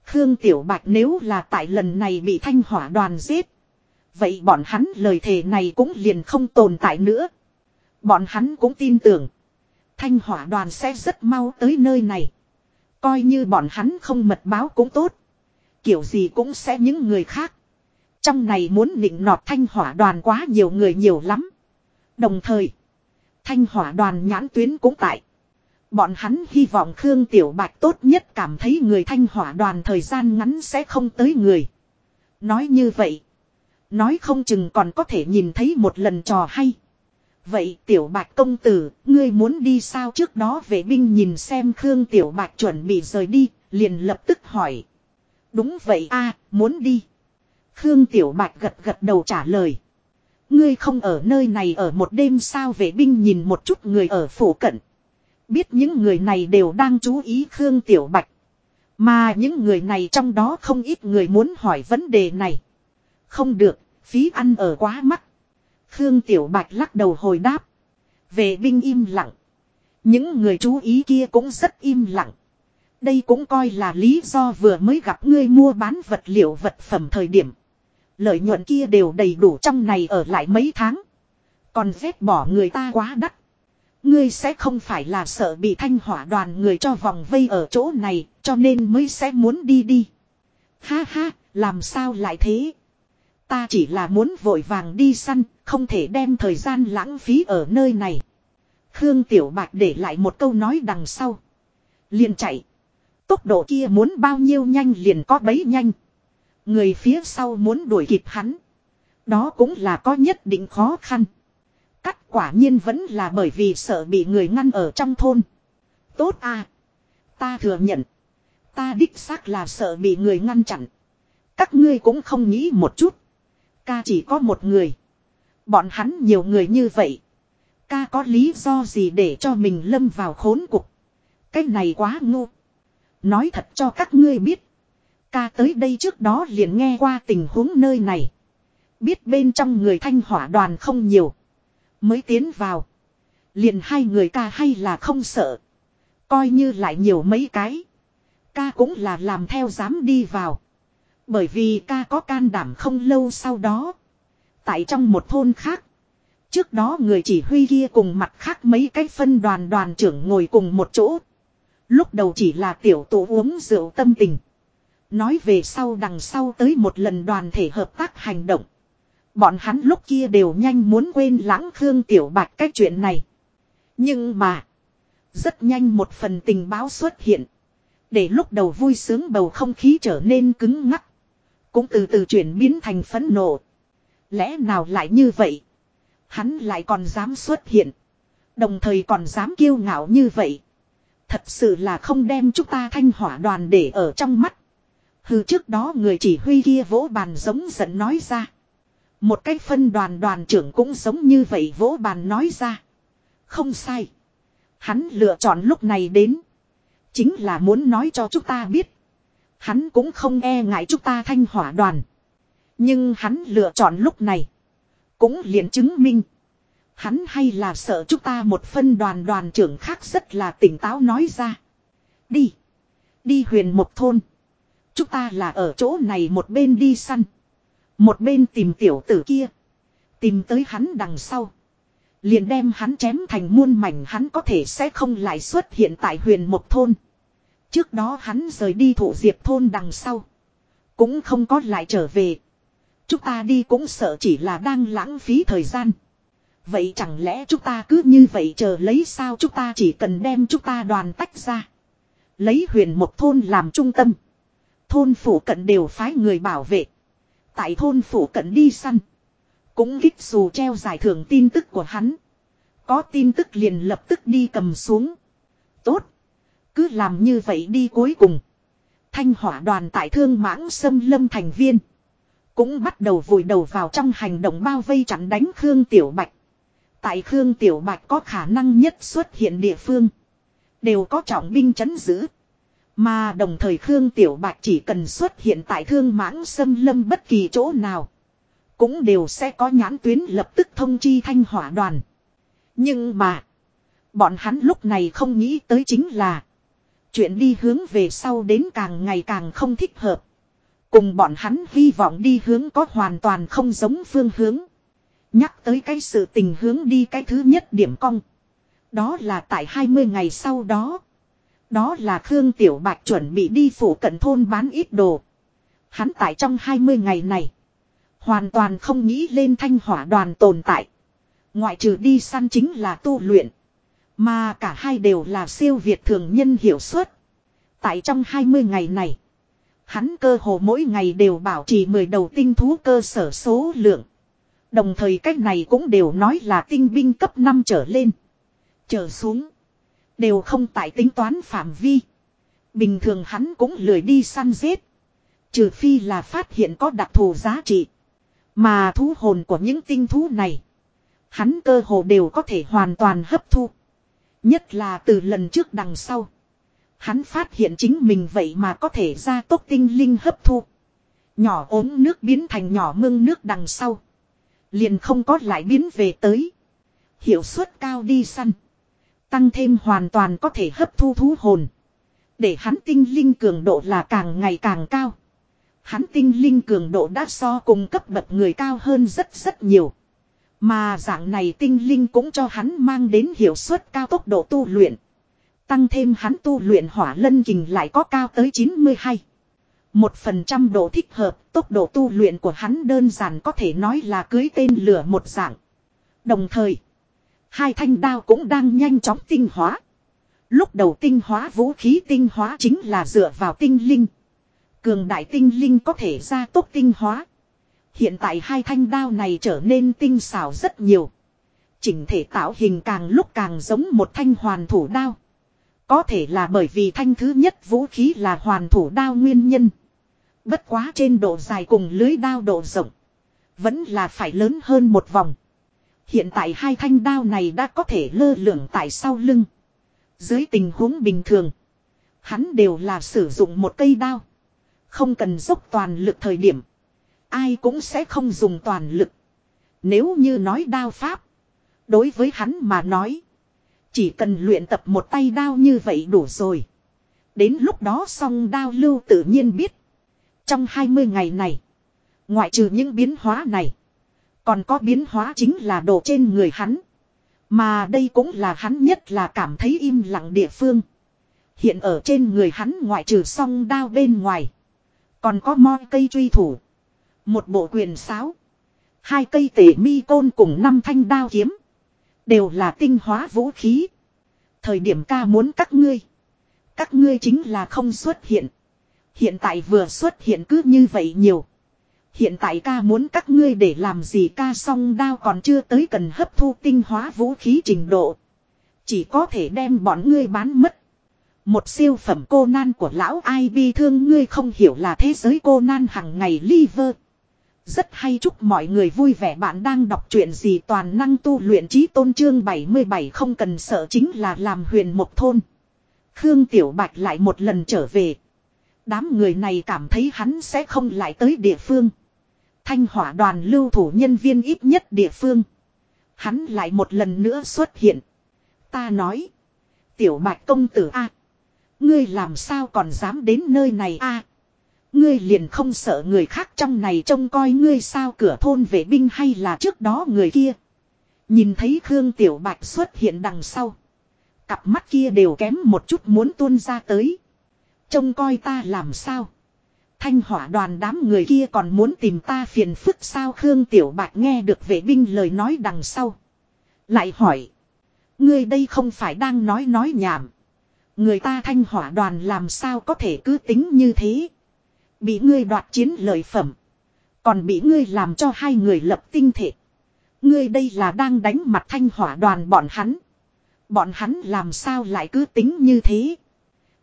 Khương Tiểu Bạch nếu là tại lần này bị thanh hỏa đoàn giết. Vậy bọn hắn lời thề này cũng liền không tồn tại nữa. Bọn hắn cũng tin tưởng. Thanh hỏa đoàn sẽ rất mau tới nơi này. Coi như bọn hắn không mật báo cũng tốt. Kiểu gì cũng sẽ những người khác. Trong này muốn nịnh nọt thanh hỏa đoàn quá nhiều người nhiều lắm. Đồng thời. Thanh hỏa đoàn nhãn tuyến cũng tại. Bọn hắn hy vọng Khương Tiểu Bạch tốt nhất cảm thấy người thanh hỏa đoàn thời gian ngắn sẽ không tới người. Nói như vậy. Nói không chừng còn có thể nhìn thấy một lần trò hay. Vậy tiểu bạch công tử, ngươi muốn đi sao trước đó vệ binh nhìn xem Khương tiểu bạch chuẩn bị rời đi, liền lập tức hỏi. Đúng vậy a muốn đi. Khương tiểu bạch gật gật đầu trả lời. Ngươi không ở nơi này ở một đêm sao vệ binh nhìn một chút người ở phủ cận. Biết những người này đều đang chú ý Khương Tiểu Bạch. Mà những người này trong đó không ít người muốn hỏi vấn đề này. Không được, phí ăn ở quá mắc. Khương Tiểu Bạch lắc đầu hồi đáp. Vệ binh im lặng. Những người chú ý kia cũng rất im lặng. Đây cũng coi là lý do vừa mới gặp ngươi mua bán vật liệu vật phẩm thời điểm. Lợi nhuận kia đều đầy đủ trong này ở lại mấy tháng. Còn phép bỏ người ta quá đắt. Ngươi sẽ không phải là sợ bị thanh hỏa đoàn người cho vòng vây ở chỗ này, cho nên mới sẽ muốn đi đi. Ha ha, làm sao lại thế? Ta chỉ là muốn vội vàng đi săn, không thể đem thời gian lãng phí ở nơi này. Khương Tiểu Bạch để lại một câu nói đằng sau. Liền chạy. Tốc độ kia muốn bao nhiêu nhanh liền có bấy nhanh. Người phía sau muốn đuổi kịp hắn. Đó cũng là có nhất định khó khăn. Cắt quả nhiên vẫn là bởi vì sợ bị người ngăn ở trong thôn. Tốt à. Ta thừa nhận. Ta đích xác là sợ bị người ngăn chặn. Các ngươi cũng không nghĩ một chút. Ca chỉ có một người. Bọn hắn nhiều người như vậy. Ca có lý do gì để cho mình lâm vào khốn cục. Cái này quá ngu. Nói thật cho các ngươi biết. Ca tới đây trước đó liền nghe qua tình huống nơi này. Biết bên trong người thanh hỏa đoàn không nhiều. Mới tiến vào. Liền hai người ca hay là không sợ. Coi như lại nhiều mấy cái. Ca cũng là làm theo dám đi vào. Bởi vì ca có can đảm không lâu sau đó. Tại trong một thôn khác. Trước đó người chỉ huy kia cùng mặt khác mấy cái phân đoàn đoàn trưởng ngồi cùng một chỗ. Lúc đầu chỉ là tiểu tổ uống rượu tâm tình. Nói về sau đằng sau tới một lần đoàn thể hợp tác hành động. Bọn hắn lúc kia đều nhanh muốn quên lãng Khương Tiểu Bạch cái chuyện này. Nhưng mà. Rất nhanh một phần tình báo xuất hiện. Để lúc đầu vui sướng bầu không khí trở nên cứng ngắc. Cũng từ từ chuyển biến thành phấn nộ. Lẽ nào lại như vậy? Hắn lại còn dám xuất hiện. Đồng thời còn dám kiêu ngạo như vậy. Thật sự là không đem chúng ta thanh hỏa đoàn để ở trong mắt. Hừ trước đó người chỉ huy kia vỗ bàn giống giận nói ra. Một cái phân đoàn đoàn trưởng cũng giống như vậy vỗ bàn nói ra. Không sai. Hắn lựa chọn lúc này đến. Chính là muốn nói cho chúng ta biết. Hắn cũng không e ngại chúng ta thanh hỏa đoàn. Nhưng hắn lựa chọn lúc này. Cũng liền chứng minh. Hắn hay là sợ chúng ta một phân đoàn đoàn trưởng khác rất là tỉnh táo nói ra. Đi. Đi huyền một thôn. Chúng ta là ở chỗ này một bên đi săn. Một bên tìm tiểu tử kia. Tìm tới hắn đằng sau. Liền đem hắn chém thành muôn mảnh hắn có thể sẽ không lại xuất hiện tại huyền một thôn. Trước đó hắn rời đi thủ diệp thôn đằng sau. Cũng không có lại trở về. Chúng ta đi cũng sợ chỉ là đang lãng phí thời gian. Vậy chẳng lẽ chúng ta cứ như vậy chờ lấy sao chúng ta chỉ cần đem chúng ta đoàn tách ra. Lấy huyền một thôn làm trung tâm. Thôn phủ cận đều phái người bảo vệ. Tại thôn phủ cận đi săn. Cũng kích dù treo giải thưởng tin tức của hắn. Có tin tức liền lập tức đi cầm xuống. Tốt. Cứ làm như vậy đi cuối cùng. Thanh hỏa đoàn tại thương mãng xâm lâm thành viên. Cũng bắt đầu vùi đầu vào trong hành động bao vây chặn đánh Khương Tiểu Bạch. Tại Khương Tiểu Bạch có khả năng nhất xuất hiện địa phương. Đều có trọng binh chấn giữ. Mà đồng thời Khương Tiểu Bạch chỉ cần xuất hiện tại thương mãng xâm lâm bất kỳ chỗ nào. Cũng đều sẽ có nhãn tuyến lập tức thông chi thanh hỏa đoàn. Nhưng mà. Bọn hắn lúc này không nghĩ tới chính là. Chuyện đi hướng về sau đến càng ngày càng không thích hợp. Cùng bọn hắn hy vọng đi hướng có hoàn toàn không giống phương hướng. Nhắc tới cái sự tình hướng đi cái thứ nhất điểm cong. Đó là tại 20 ngày sau đó. Đó là Khương Tiểu Bạch chuẩn bị đi phủ cận thôn bán ít đồ. Hắn tại trong 20 ngày này. Hoàn toàn không nghĩ lên thanh hỏa đoàn tồn tại. Ngoại trừ đi săn chính là tu luyện. Mà cả hai đều là siêu việt thường nhân hiểu suất. Tại trong 20 ngày này. Hắn cơ hồ mỗi ngày đều bảo trì 10 đầu tinh thú cơ sở số lượng. Đồng thời cách này cũng đều nói là tinh binh cấp 5 trở lên. Trở xuống. Đều không tại tính toán phạm vi. Bình thường hắn cũng lười đi săn giết. Trừ phi là phát hiện có đặc thù giá trị. Mà thú hồn của những tinh thú này. Hắn cơ hồ đều có thể hoàn toàn hấp thu. Nhất là từ lần trước đằng sau. Hắn phát hiện chính mình vậy mà có thể ra tốc tinh linh hấp thu. Nhỏ ốm nước biến thành nhỏ mương nước đằng sau. Liền không có lại biến về tới. Hiệu suất cao đi săn. Tăng thêm hoàn toàn có thể hấp thu thú hồn. Để hắn tinh linh cường độ là càng ngày càng cao. Hắn tinh linh cường độ đã so cùng cấp bậc người cao hơn rất rất nhiều. Mà dạng này tinh linh cũng cho hắn mang đến hiệu suất cao tốc độ tu luyện. Tăng thêm hắn tu luyện hỏa lân kình lại có cao tới 92. Một phần trăm độ thích hợp, tốc độ tu luyện của hắn đơn giản có thể nói là cưới tên lửa một dạng. Đồng thời, hai thanh đao cũng đang nhanh chóng tinh hóa. Lúc đầu tinh hóa vũ khí tinh hóa chính là dựa vào tinh linh. Cường đại tinh linh có thể ra tốc tinh hóa. Hiện tại hai thanh đao này trở nên tinh xảo rất nhiều. Chỉnh thể tạo hình càng lúc càng giống một thanh hoàn thủ đao. Có thể là bởi vì thanh thứ nhất vũ khí là hoàn thủ đao nguyên nhân. Bất quá trên độ dài cùng lưới đao độ rộng. Vẫn là phải lớn hơn một vòng. Hiện tại hai thanh đao này đã có thể lơ lửng tại sau lưng. Dưới tình huống bình thường. Hắn đều là sử dụng một cây đao. Không cần dốc toàn lực thời điểm. Ai cũng sẽ không dùng toàn lực. Nếu như nói đao pháp. Đối với hắn mà nói. Chỉ cần luyện tập một tay đao như vậy đủ rồi. Đến lúc đó song đao lưu tự nhiên biết. Trong 20 ngày này. Ngoại trừ những biến hóa này. Còn có biến hóa chính là đồ trên người hắn. Mà đây cũng là hắn nhất là cảm thấy im lặng địa phương. Hiện ở trên người hắn ngoại trừ song đao bên ngoài. Còn có moi cây truy thủ. Một bộ quyền sáo. Hai cây tể mi côn cùng năm thanh đao kiếm. Đều là tinh hóa vũ khí. Thời điểm ca muốn các ngươi. Các ngươi chính là không xuất hiện. Hiện tại vừa xuất hiện cứ như vậy nhiều. Hiện tại ca muốn các ngươi để làm gì ca song đao còn chưa tới cần hấp thu tinh hóa vũ khí trình độ. Chỉ có thể đem bọn ngươi bán mất. Một siêu phẩm cô nan của lão ai bi thương ngươi không hiểu là thế giới cô nan hằng ngày liver. Rất hay chúc mọi người vui vẻ bạn đang đọc truyện gì toàn năng tu luyện trí tôn trương 77 không cần sợ chính là làm huyền một thôn. Khương Tiểu Bạch lại một lần trở về. Đám người này cảm thấy hắn sẽ không lại tới địa phương. Thanh hỏa đoàn lưu thủ nhân viên ít nhất địa phương. Hắn lại một lần nữa xuất hiện. Ta nói. Tiểu Bạch công tử A. Ngươi làm sao còn dám đến nơi này A. Ngươi liền không sợ người khác trong này trông coi ngươi sao cửa thôn vệ binh hay là trước đó người kia. Nhìn thấy Khương Tiểu Bạch xuất hiện đằng sau. Cặp mắt kia đều kém một chút muốn tuôn ra tới. Trông coi ta làm sao. Thanh hỏa đoàn đám người kia còn muốn tìm ta phiền phức sao Khương Tiểu Bạch nghe được vệ binh lời nói đằng sau. Lại hỏi. Ngươi đây không phải đang nói nói nhảm. Người ta thanh hỏa đoàn làm sao có thể cứ tính như thế. Bị ngươi đoạt chiến lợi phẩm. Còn bị ngươi làm cho hai người lập tinh thể. Ngươi đây là đang đánh mặt thanh hỏa đoàn bọn hắn. Bọn hắn làm sao lại cứ tính như thế.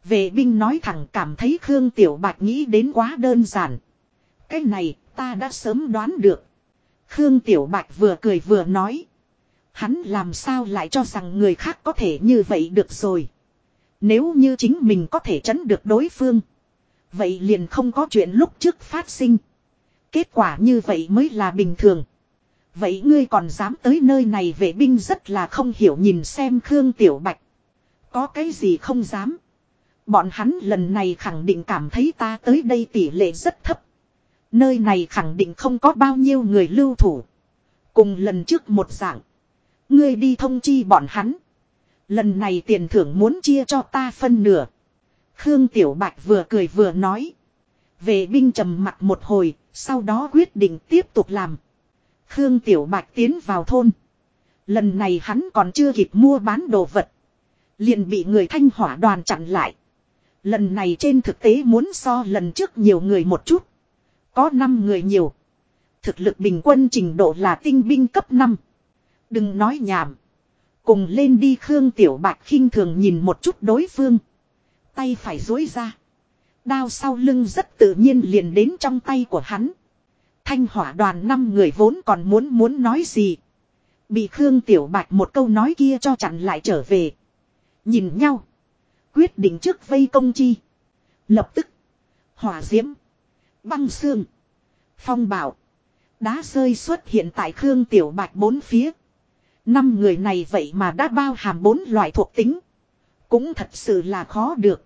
Vệ binh nói thẳng cảm thấy Khương Tiểu Bạch nghĩ đến quá đơn giản. Cái này, ta đã sớm đoán được. Khương Tiểu Bạch vừa cười vừa nói. Hắn làm sao lại cho rằng người khác có thể như vậy được rồi. Nếu như chính mình có thể chấn được đối phương. Vậy liền không có chuyện lúc trước phát sinh. Kết quả như vậy mới là bình thường. Vậy ngươi còn dám tới nơi này vệ binh rất là không hiểu nhìn xem Khương Tiểu Bạch. Có cái gì không dám. Bọn hắn lần này khẳng định cảm thấy ta tới đây tỷ lệ rất thấp. Nơi này khẳng định không có bao nhiêu người lưu thủ. Cùng lần trước một dạng. Ngươi đi thông chi bọn hắn. Lần này tiền thưởng muốn chia cho ta phân nửa. Khương Tiểu Bạch vừa cười vừa nói. Vệ binh trầm mặt một hồi, sau đó quyết định tiếp tục làm. Khương Tiểu Bạch tiến vào thôn. Lần này hắn còn chưa kịp mua bán đồ vật. Liền bị người thanh hỏa đoàn chặn lại. Lần này trên thực tế muốn so lần trước nhiều người một chút. Có 5 người nhiều. Thực lực bình quân trình độ là tinh binh cấp 5. Đừng nói nhảm. Cùng lên đi Khương Tiểu Bạch khinh thường nhìn một chút đối phương. Tay phải dối ra. Đao sau lưng rất tự nhiên liền đến trong tay của hắn. Thanh hỏa đoàn năm người vốn còn muốn muốn nói gì. Bị Khương Tiểu Bạch một câu nói kia cho chặn lại trở về. Nhìn nhau. Quyết định trước vây công chi. Lập tức. Hỏa diễm. Băng xương. Phong bảo. Đá rơi xuất hiện tại Khương Tiểu Bạch bốn phía. Năm người này vậy mà đã bao hàm bốn loại thuộc tính. Cũng thật sự là khó được.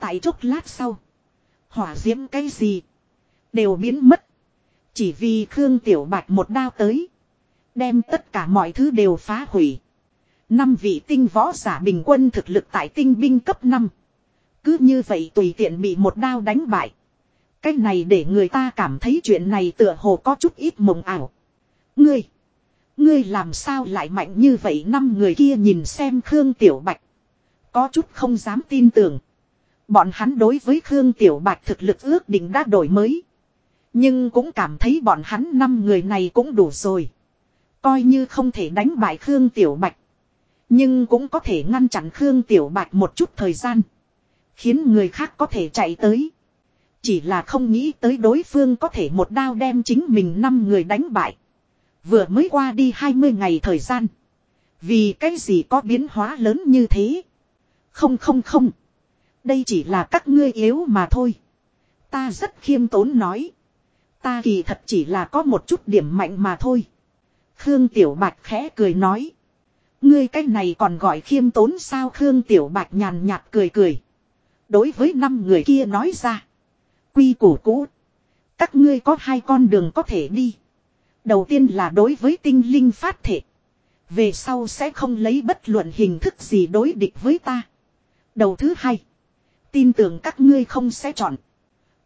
Tại chốc lát sau. Hỏa diễm cái gì. Đều biến mất. Chỉ vì Khương Tiểu Bạch một đao tới. Đem tất cả mọi thứ đều phá hủy. Năm vị tinh võ giả bình quân thực lực tại tinh binh cấp 5. Cứ như vậy tùy tiện bị một đao đánh bại. Cách này để người ta cảm thấy chuyện này tựa hồ có chút ít mộng ảo. Ngươi. Ngươi làm sao lại mạnh như vậy năm người kia nhìn xem Khương Tiểu Bạch. Có chút không dám tin tưởng. Bọn hắn đối với Khương Tiểu Bạch thực lực ước định đã đổi mới. Nhưng cũng cảm thấy bọn hắn năm người này cũng đủ rồi. Coi như không thể đánh bại Khương Tiểu Bạch. Nhưng cũng có thể ngăn chặn Khương Tiểu Bạch một chút thời gian. Khiến người khác có thể chạy tới. Chỉ là không nghĩ tới đối phương có thể một đao đem chính mình năm người đánh bại. Vừa mới qua đi 20 ngày thời gian. Vì cái gì có biến hóa lớn như thế? Không không không. Đây chỉ là các ngươi yếu mà thôi. Ta rất khiêm tốn nói. Ta kỳ thật chỉ là có một chút điểm mạnh mà thôi. Khương Tiểu Bạch khẽ cười nói. Ngươi cái này còn gọi khiêm tốn sao Khương Tiểu Bạch nhàn nhạt cười cười. Đối với năm người kia nói ra. Quy củ cũ. Các ngươi có hai con đường có thể đi. Đầu tiên là đối với tinh linh phát thể. Về sau sẽ không lấy bất luận hình thức gì đối địch với ta. Đầu thứ hai. Tin tưởng các ngươi không sẽ chọn.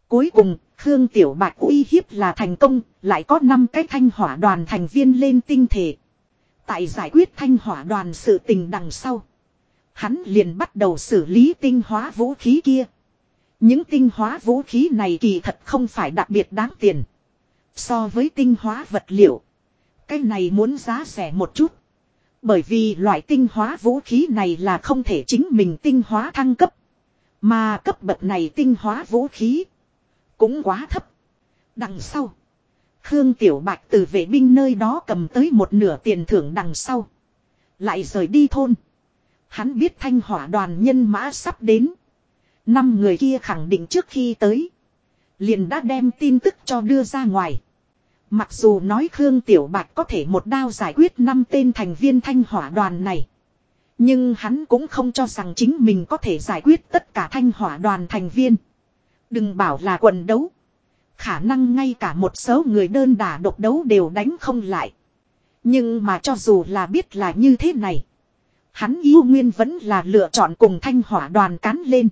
Cuối cùng, Khương Tiểu Bạch uy hiếp là thành công, lại có 5 cái thanh hỏa đoàn thành viên lên tinh thể. Tại giải quyết thanh hỏa đoàn sự tình đằng sau. Hắn liền bắt đầu xử lý tinh hóa vũ khí kia. Những tinh hóa vũ khí này kỳ thật không phải đặc biệt đáng tiền. So với tinh hóa vật liệu. Cái này muốn giá rẻ một chút. Bởi vì loại tinh hóa vũ khí này là không thể chính mình tinh hóa thăng cấp. Mà cấp bậc này tinh hóa vũ khí. Cũng quá thấp. Đằng sau. Khương Tiểu Bạch từ vệ binh nơi đó cầm tới một nửa tiền thưởng đằng sau. Lại rời đi thôn. Hắn biết thanh hỏa đoàn nhân mã sắp đến. Năm người kia khẳng định trước khi tới. Liền đã đem tin tức cho đưa ra ngoài. Mặc dù nói Khương Tiểu Bạch có thể một đao giải quyết năm tên thành viên thanh hỏa đoàn này. Nhưng hắn cũng không cho rằng chính mình có thể giải quyết tất cả thanh hỏa đoàn thành viên. Đừng bảo là quần đấu. Khả năng ngay cả một số người đơn đả độc đấu đều đánh không lại. Nhưng mà cho dù là biết là như thế này. Hắn yêu nguyên vẫn là lựa chọn cùng thanh hỏa đoàn cán lên.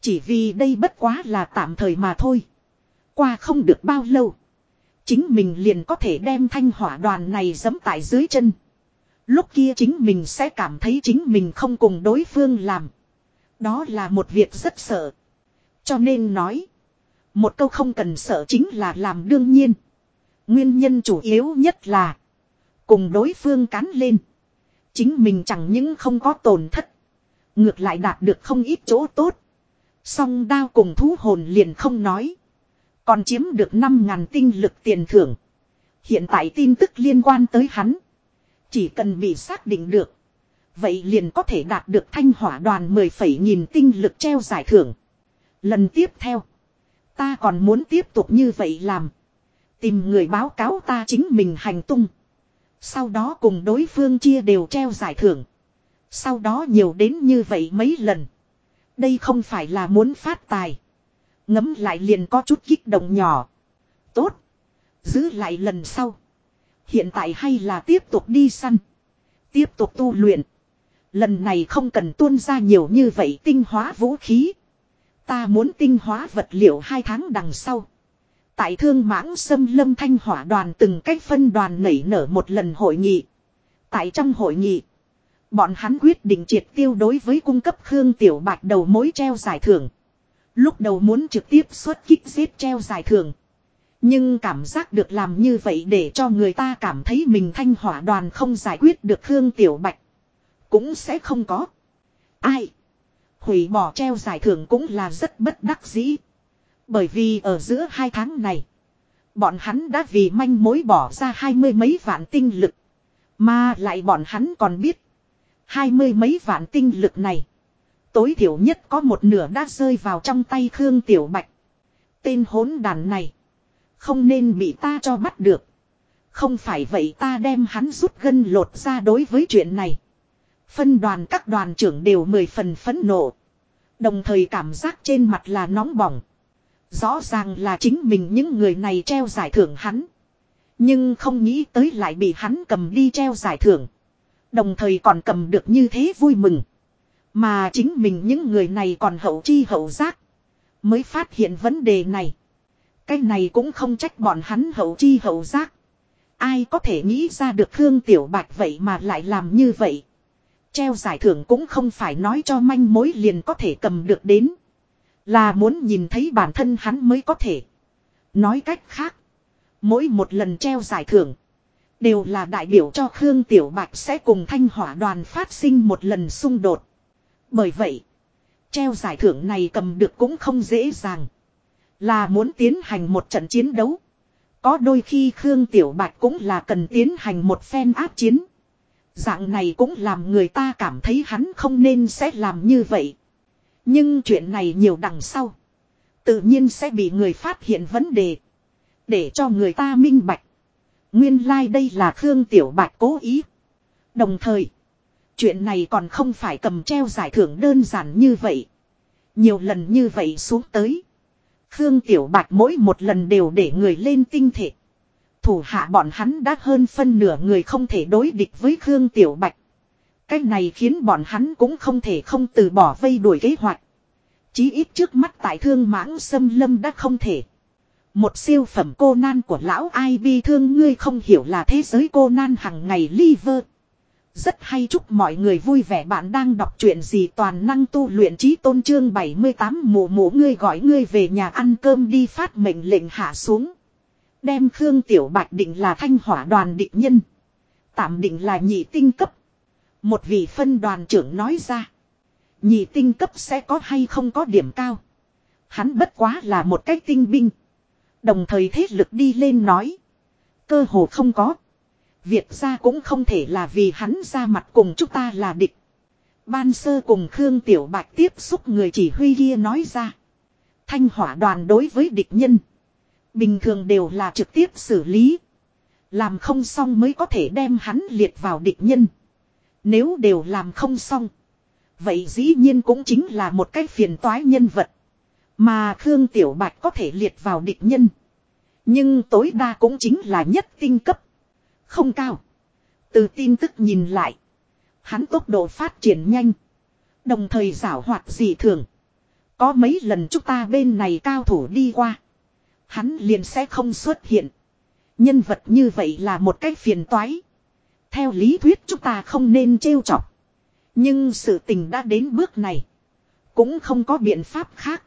Chỉ vì đây bất quá là tạm thời mà thôi. Qua không được bao lâu. Chính mình liền có thể đem thanh hỏa đoàn này giẫm tại dưới chân. Lúc kia chính mình sẽ cảm thấy chính mình không cùng đối phương làm. Đó là một việc rất sợ. Cho nên nói. Một câu không cần sợ chính là làm đương nhiên. Nguyên nhân chủ yếu nhất là. Cùng đối phương cán lên. Chính mình chẳng những không có tổn thất. Ngược lại đạt được không ít chỗ tốt. Song đao cùng thú hồn liền không nói. Còn chiếm được 5.000 tinh lực tiền thưởng. Hiện tại tin tức liên quan tới hắn. Chỉ cần bị xác định được. Vậy liền có thể đạt được thanh hỏa đoàn 10 phẩy nghìn tinh lực treo giải thưởng. Lần tiếp theo. Ta còn muốn tiếp tục như vậy làm. Tìm người báo cáo ta chính mình hành tung. Sau đó cùng đối phương chia đều treo giải thưởng. Sau đó nhiều đến như vậy mấy lần. Đây không phải là muốn phát tài. Ngấm lại liền có chút kích động nhỏ. Tốt. Giữ lại lần sau. Hiện tại hay là tiếp tục đi săn. Tiếp tục tu luyện. Lần này không cần tuôn ra nhiều như vậy tinh hóa vũ khí. Ta muốn tinh hóa vật liệu hai tháng đằng sau. Tại thương mãng xâm lâm thanh hỏa đoàn từng cách phân đoàn nảy nở một lần hội nghị. Tại trong hội nghị. Bọn hắn quyết định triệt tiêu đối với cung cấp Khương Tiểu Bạch đầu mối treo giải thưởng. Lúc đầu muốn trực tiếp xuất kích giết treo giải thưởng. Nhưng cảm giác được làm như vậy để cho người ta cảm thấy mình thanh hỏa đoàn không giải quyết được Khương Tiểu Bạch. Cũng sẽ không có. Ai? Hủy bỏ treo giải thưởng cũng là rất bất đắc dĩ. Bởi vì ở giữa hai tháng này. Bọn hắn đã vì manh mối bỏ ra hai mươi mấy vạn tinh lực. Mà lại bọn hắn còn biết. Hai mươi mấy vạn tinh lực này. Tối thiểu nhất có một nửa đã rơi vào trong tay Khương Tiểu Bạch. Tên hỗn đàn này. Không nên bị ta cho bắt được. Không phải vậy ta đem hắn rút gân lột ra đối với chuyện này. Phân đoàn các đoàn trưởng đều mười phần phấn nộ. Đồng thời cảm giác trên mặt là nóng bỏng. Rõ ràng là chính mình những người này treo giải thưởng hắn. Nhưng không nghĩ tới lại bị hắn cầm đi treo giải thưởng. Đồng thời còn cầm được như thế vui mừng. Mà chính mình những người này còn hậu chi hậu giác. Mới phát hiện vấn đề này. Cái này cũng không trách bọn hắn hậu chi hậu giác. Ai có thể nghĩ ra được Khương Tiểu Bạch vậy mà lại làm như vậy. Treo giải thưởng cũng không phải nói cho manh mối liền có thể cầm được đến. Là muốn nhìn thấy bản thân hắn mới có thể. Nói cách khác. Mỗi một lần treo giải thưởng. Đều là đại biểu cho Khương Tiểu Bạch sẽ cùng thanh hỏa đoàn phát sinh một lần xung đột. Bởi vậy. Treo giải thưởng này cầm được cũng không dễ dàng. Là muốn tiến hành một trận chiến đấu. Có đôi khi Khương Tiểu Bạch cũng là cần tiến hành một phen áp chiến. Dạng này cũng làm người ta cảm thấy hắn không nên sẽ làm như vậy. Nhưng chuyện này nhiều đằng sau. Tự nhiên sẽ bị người phát hiện vấn đề. Để cho người ta minh bạch. Nguyên lai like đây là Khương Tiểu Bạch cố ý. Đồng thời. Chuyện này còn không phải cầm treo giải thưởng đơn giản như vậy. Nhiều lần như vậy xuống tới. Khương Tiểu Bạch mỗi một lần đều để người lên tinh thể. Thủ hạ bọn hắn đã hơn phân nửa người không thể đối địch với Khương Tiểu Bạch. Cách này khiến bọn hắn cũng không thể không từ bỏ vây đuổi kế hoạch. Chí ít trước mắt tại thương mãng xâm lâm đã không thể. Một siêu phẩm cô nan của lão ai bi thương ngươi không hiểu là thế giới cô nan hằng ngày liver. Rất hay chúc mọi người vui vẻ bạn đang đọc chuyện gì toàn năng tu luyện trí tôn trương 78 mùa mùa ngươi gọi ngươi về nhà ăn cơm đi phát mệnh lệnh hạ xuống. Đem Khương Tiểu Bạch định là thanh hỏa đoàn định nhân. Tạm định là nhị tinh cấp. Một vị phân đoàn trưởng nói ra. Nhị tinh cấp sẽ có hay không có điểm cao. Hắn bất quá là một cái tinh binh. Đồng thời thế lực đi lên nói. Cơ hồ không có. Việt ra cũng không thể là vì hắn ra mặt cùng chúng ta là địch. Ban sơ cùng Khương Tiểu Bạch tiếp xúc người chỉ huy kia nói ra. Thanh hỏa đoàn đối với địch nhân. Bình thường đều là trực tiếp xử lý. Làm không xong mới có thể đem hắn liệt vào địch nhân. Nếu đều làm không xong. Vậy dĩ nhiên cũng chính là một cái phiền toái nhân vật. Mà Khương Tiểu Bạch có thể liệt vào địch nhân. Nhưng tối đa cũng chính là nhất tinh cấp. Không cao. Từ tin tức nhìn lại. Hắn tốc độ phát triển nhanh. Đồng thời giảo hoạt dị thường. Có mấy lần chúng ta bên này cao thủ đi qua. Hắn liền sẽ không xuất hiện. Nhân vật như vậy là một cách phiền toái. Theo lý thuyết chúng ta không nên trêu chọc. Nhưng sự tình đã đến bước này. Cũng không có biện pháp khác.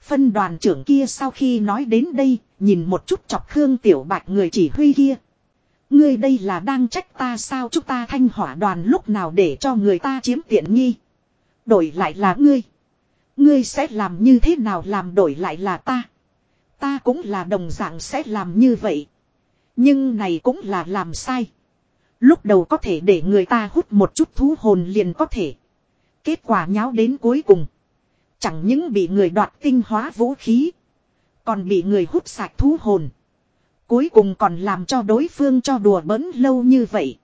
Phân đoàn trưởng kia sau khi nói đến đây, nhìn một chút chọc Khương Tiểu Bạch người chỉ huy kia. Ngươi đây là đang trách ta sao chúng ta thanh hỏa đoàn lúc nào để cho người ta chiếm tiện nghi. Đổi lại là ngươi. Ngươi sẽ làm như thế nào làm đổi lại là ta. Ta cũng là đồng dạng sẽ làm như vậy. Nhưng này cũng là làm sai. Lúc đầu có thể để người ta hút một chút thú hồn liền có thể. Kết quả nháo đến cuối cùng. Chẳng những bị người đoạt tinh hóa vũ khí. Còn bị người hút sạch thú hồn. Cuối cùng còn làm cho đối phương cho đùa bỡn lâu như vậy.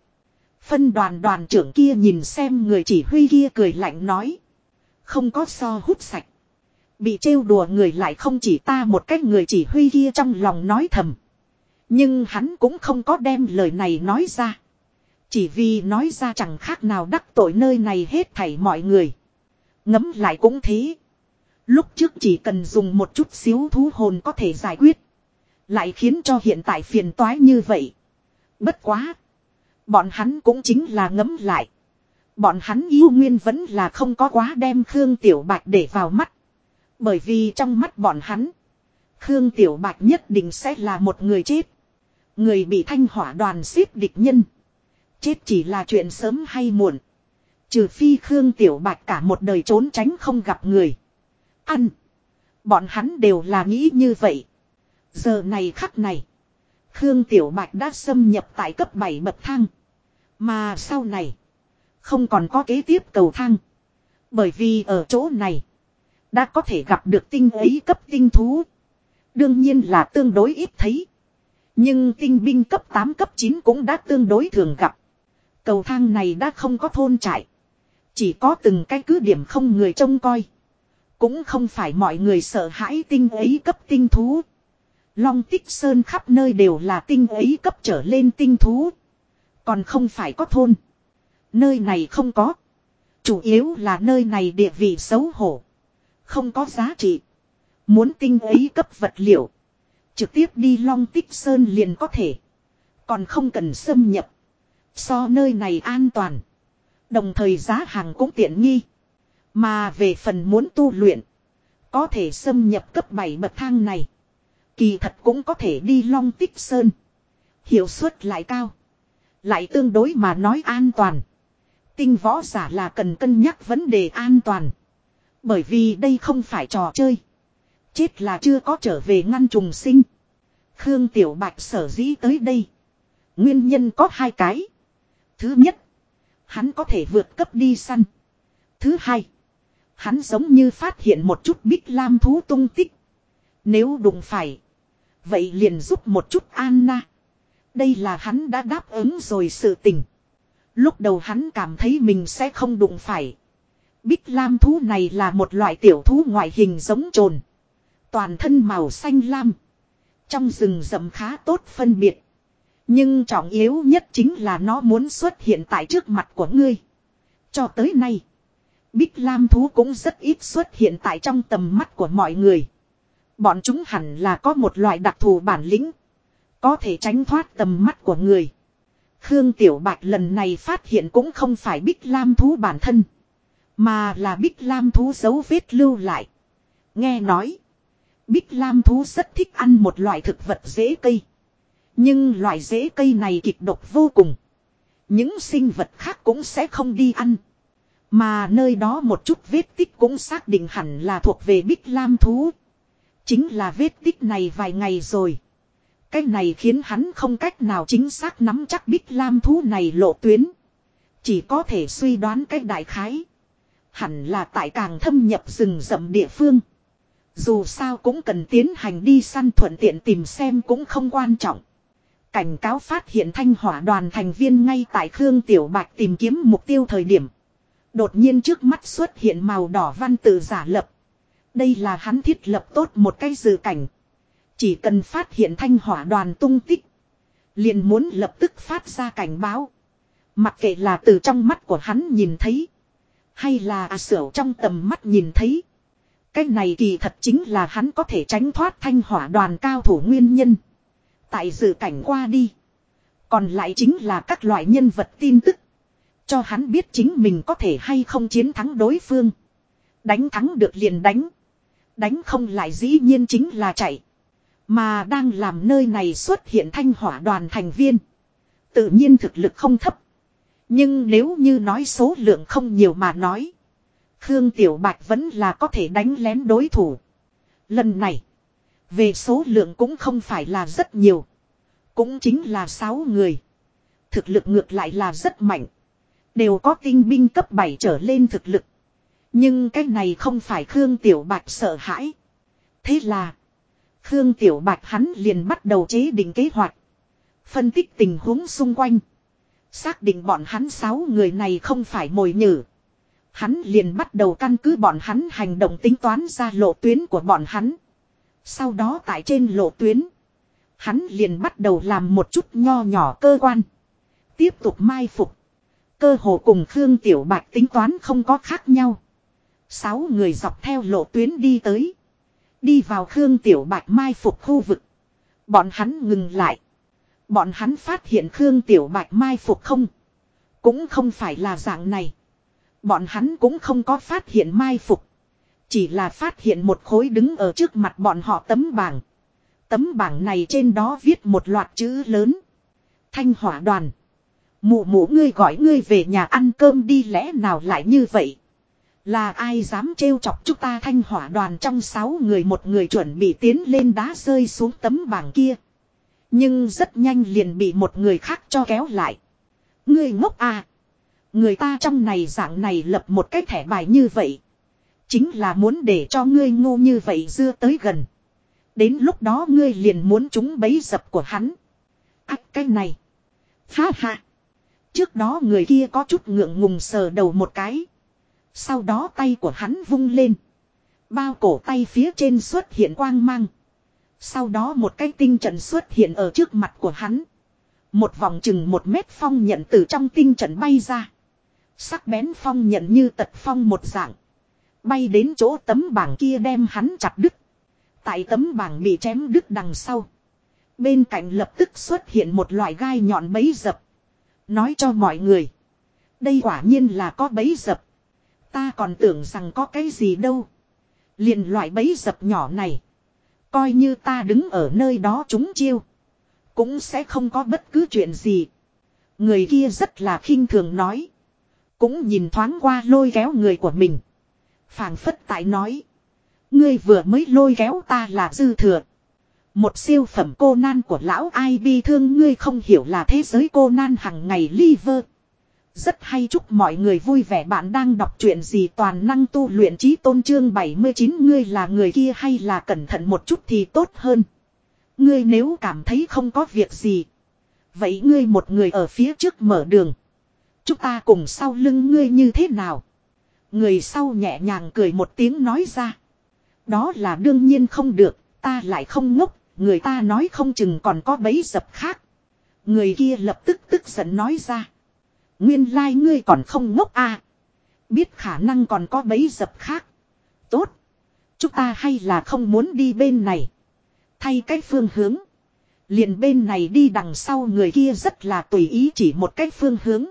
Phân đoàn đoàn trưởng kia nhìn xem người chỉ huy kia cười lạnh nói. Không có so hút sạch. Bị trêu đùa người lại không chỉ ta một cách người chỉ huy kia trong lòng nói thầm. Nhưng hắn cũng không có đem lời này nói ra. Chỉ vì nói ra chẳng khác nào đắc tội nơi này hết thảy mọi người. Ngấm lại cũng thế. Lúc trước chỉ cần dùng một chút xíu thú hồn có thể giải quyết. Lại khiến cho hiện tại phiền toái như vậy. Bất quá. Bọn hắn cũng chính là ngấm lại. Bọn hắn yêu nguyên vẫn là không có quá đem Khương Tiểu Bạch để vào mắt. Bởi vì trong mắt bọn hắn. Khương Tiểu Bạch nhất định sẽ là một người chết. Người bị thanh hỏa đoàn xếp địch nhân. Chết chỉ là chuyện sớm hay muộn. Trừ phi Khương Tiểu Bạch cả một đời trốn tránh không gặp người. Ăn. Bọn hắn đều là nghĩ như vậy. Giờ này khắc này. Khương Tiểu Bạch đã xâm nhập tại cấp 7 bậc thang. Mà sau này. Không còn có kế tiếp cầu thang. Bởi vì ở chỗ này. Đã có thể gặp được tinh ấy cấp tinh thú. Đương nhiên là tương đối ít thấy. Nhưng tinh binh cấp 8 cấp 9 cũng đã tương đối thường gặp. Cầu thang này đã không có thôn trại. Chỉ có từng cái cứ điểm không người trông coi. Cũng không phải mọi người sợ hãi tinh ấy cấp tinh thú. Long tích sơn khắp nơi đều là tinh ấy cấp trở lên tinh thú. Còn không phải có thôn. Nơi này không có. Chủ yếu là nơi này địa vị xấu hổ. Không có giá trị. Muốn tinh ấy cấp vật liệu. Trực tiếp đi long tích sơn liền có thể. Còn không cần xâm nhập. So nơi này an toàn. Đồng thời giá hàng cũng tiện nghi. Mà về phần muốn tu luyện. Có thể xâm nhập cấp 7 bậc thang này. Kỳ thật cũng có thể đi long tích sơn. Hiệu suất lại cao. Lại tương đối mà nói an toàn. Tinh võ giả là cần cân nhắc vấn đề an toàn. Bởi vì đây không phải trò chơi. Chết là chưa có trở về ngăn trùng sinh. Khương Tiểu Bạch sở dĩ tới đây. Nguyên nhân có hai cái. Thứ nhất. Hắn có thể vượt cấp đi săn. Thứ hai. Hắn giống như phát hiện một chút bích lam thú tung tích. Nếu đụng phải. Vậy liền giúp một chút Anna. Đây là hắn đã đáp ứng rồi sự tình. Lúc đầu hắn cảm thấy mình sẽ không đụng phải. Bích lam thú này là một loại tiểu thú ngoại hình giống trồn. Toàn thân màu xanh lam. Trong rừng rậm khá tốt phân biệt. Nhưng trọng yếu nhất chính là nó muốn xuất hiện tại trước mặt của ngươi. Cho tới nay. Bích lam thú cũng rất ít xuất hiện tại trong tầm mắt của mọi người. Bọn chúng hẳn là có một loại đặc thù bản lĩnh. Có thể tránh thoát tầm mắt của người. Khương Tiểu Bạch lần này phát hiện cũng không phải Bích Lam thú bản thân. Mà là Bích Lam thú dấu vết lưu lại. Nghe nói. Bích Lam thú rất thích ăn một loại thực vật dễ cây. Nhưng loại dễ cây này kịch độc vô cùng. Những sinh vật khác cũng sẽ không đi ăn. Mà nơi đó một chút vết tích cũng xác định hẳn là thuộc về Bích Lam thú. Chính là vết tích này vài ngày rồi. Cái này khiến hắn không cách nào chính xác nắm chắc Bích Lam thú này lộ tuyến. Chỉ có thể suy đoán cách đại khái. Hẳn là tại càng thâm nhập rừng rậm địa phương. Dù sao cũng cần tiến hành đi săn thuận tiện tìm xem cũng không quan trọng. Cảnh cáo phát hiện thanh hỏa đoàn thành viên ngay tại Khương Tiểu Bạch tìm kiếm mục tiêu thời điểm. Đột nhiên trước mắt xuất hiện màu đỏ văn tự giả lập. Đây là hắn thiết lập tốt một cái dự cảnh. Chỉ cần phát hiện thanh hỏa đoàn tung tích. Liền muốn lập tức phát ra cảnh báo. Mặc kệ là từ trong mắt của hắn nhìn thấy. Hay là à sửa trong tầm mắt nhìn thấy. Cái này kỳ thật chính là hắn có thể tránh thoát thanh hỏa đoàn cao thủ nguyên nhân. Tại dự cảnh qua đi. Còn lại chính là các loại nhân vật tin tức. Cho hắn biết chính mình có thể hay không chiến thắng đối phương. Đánh thắng được liền đánh. Đánh không lại dĩ nhiên chính là chạy. Mà đang làm nơi này xuất hiện thanh hỏa đoàn thành viên. Tự nhiên thực lực không thấp. Nhưng nếu như nói số lượng không nhiều mà nói. Khương Tiểu Bạch vẫn là có thể đánh lén đối thủ. Lần này. Về số lượng cũng không phải là rất nhiều. Cũng chính là 6 người. Thực lực ngược lại là rất mạnh. Đều có tinh binh cấp 7 trở lên thực lực. Nhưng cái này không phải Khương Tiểu Bạch sợ hãi. Thế là. Khương Tiểu Bạch hắn liền bắt đầu chế định kế hoạch. Phân tích tình huống xung quanh. Xác định bọn hắn sáu người này không phải mồi nhử. Hắn liền bắt đầu căn cứ bọn hắn hành động tính toán ra lộ tuyến của bọn hắn. Sau đó tại trên lộ tuyến. Hắn liền bắt đầu làm một chút nho nhỏ cơ quan. Tiếp tục mai phục. Cơ hồ cùng Khương Tiểu Bạch tính toán không có khác nhau. Sáu người dọc theo lộ tuyến đi tới. Đi vào Khương Tiểu Bạch mai phục khu vực. Bọn hắn ngừng lại. Bọn hắn phát hiện Khương Tiểu Bạch mai phục không. Cũng không phải là dạng này. Bọn hắn cũng không có phát hiện mai phục. Chỉ là phát hiện một khối đứng ở trước mặt bọn họ tấm bảng. Tấm bảng này trên đó viết một loạt chữ lớn. Thanh hỏa đoàn. Mụ mụ ngươi gọi ngươi về nhà ăn cơm đi lẽ nào lại như vậy. Là ai dám trêu chọc chúng ta thanh hỏa đoàn trong sáu người một người chuẩn bị tiến lên đá rơi xuống tấm bảng kia. Nhưng rất nhanh liền bị một người khác cho kéo lại. Ngươi ngốc à. Người ta trong này dạng này lập một cái thẻ bài như vậy. Chính là muốn để cho ngươi ngu như vậy dưa tới gần. Đến lúc đó ngươi liền muốn chúng bấy dập của hắn. À, cái này. Ha ha. Trước đó người kia có chút ngượng ngùng sờ đầu một cái. Sau đó tay của hắn vung lên. Bao cổ tay phía trên xuất hiện quang mang. Sau đó một cái tinh trận xuất hiện ở trước mặt của hắn. Một vòng chừng một mét phong nhận từ trong tinh trận bay ra. Sắc bén phong nhận như tật phong một dạng. Bay đến chỗ tấm bảng kia đem hắn chặt đứt. Tại tấm bảng bị chém đứt đằng sau. Bên cạnh lập tức xuất hiện một loại gai nhọn bấy dập. Nói cho mọi người. Đây quả nhiên là có bấy dập. Ta còn tưởng rằng có cái gì đâu. Liền loại bấy dập nhỏ này. Coi như ta đứng ở nơi đó chúng chiêu. Cũng sẽ không có bất cứ chuyện gì. Người kia rất là khinh thường nói. Cũng nhìn thoáng qua lôi kéo người của mình. phảng phất tại nói. Ngươi vừa mới lôi kéo ta là dư thừa. Một siêu phẩm cô nan của lão ai bi thương ngươi không hiểu là thế giới cô nan hằng ngày liver. Rất hay chúc mọi người vui vẻ bạn đang đọc chuyện gì toàn năng tu luyện trí tôn trương 79 ngươi là người kia hay là cẩn thận một chút thì tốt hơn. Ngươi nếu cảm thấy không có việc gì. Vậy ngươi một người ở phía trước mở đường. Chúng ta cùng sau lưng ngươi như thế nào? Người sau nhẹ nhàng cười một tiếng nói ra. Đó là đương nhiên không được, ta lại không ngốc, người ta nói không chừng còn có bấy dập khác. Người kia lập tức tức giận nói ra. Nguyên lai like ngươi còn không ngốc à. Biết khả năng còn có bấy dập khác. Tốt. Chúng ta hay là không muốn đi bên này. Thay cách phương hướng. Liền bên này đi đằng sau người kia rất là tùy ý chỉ một cách phương hướng.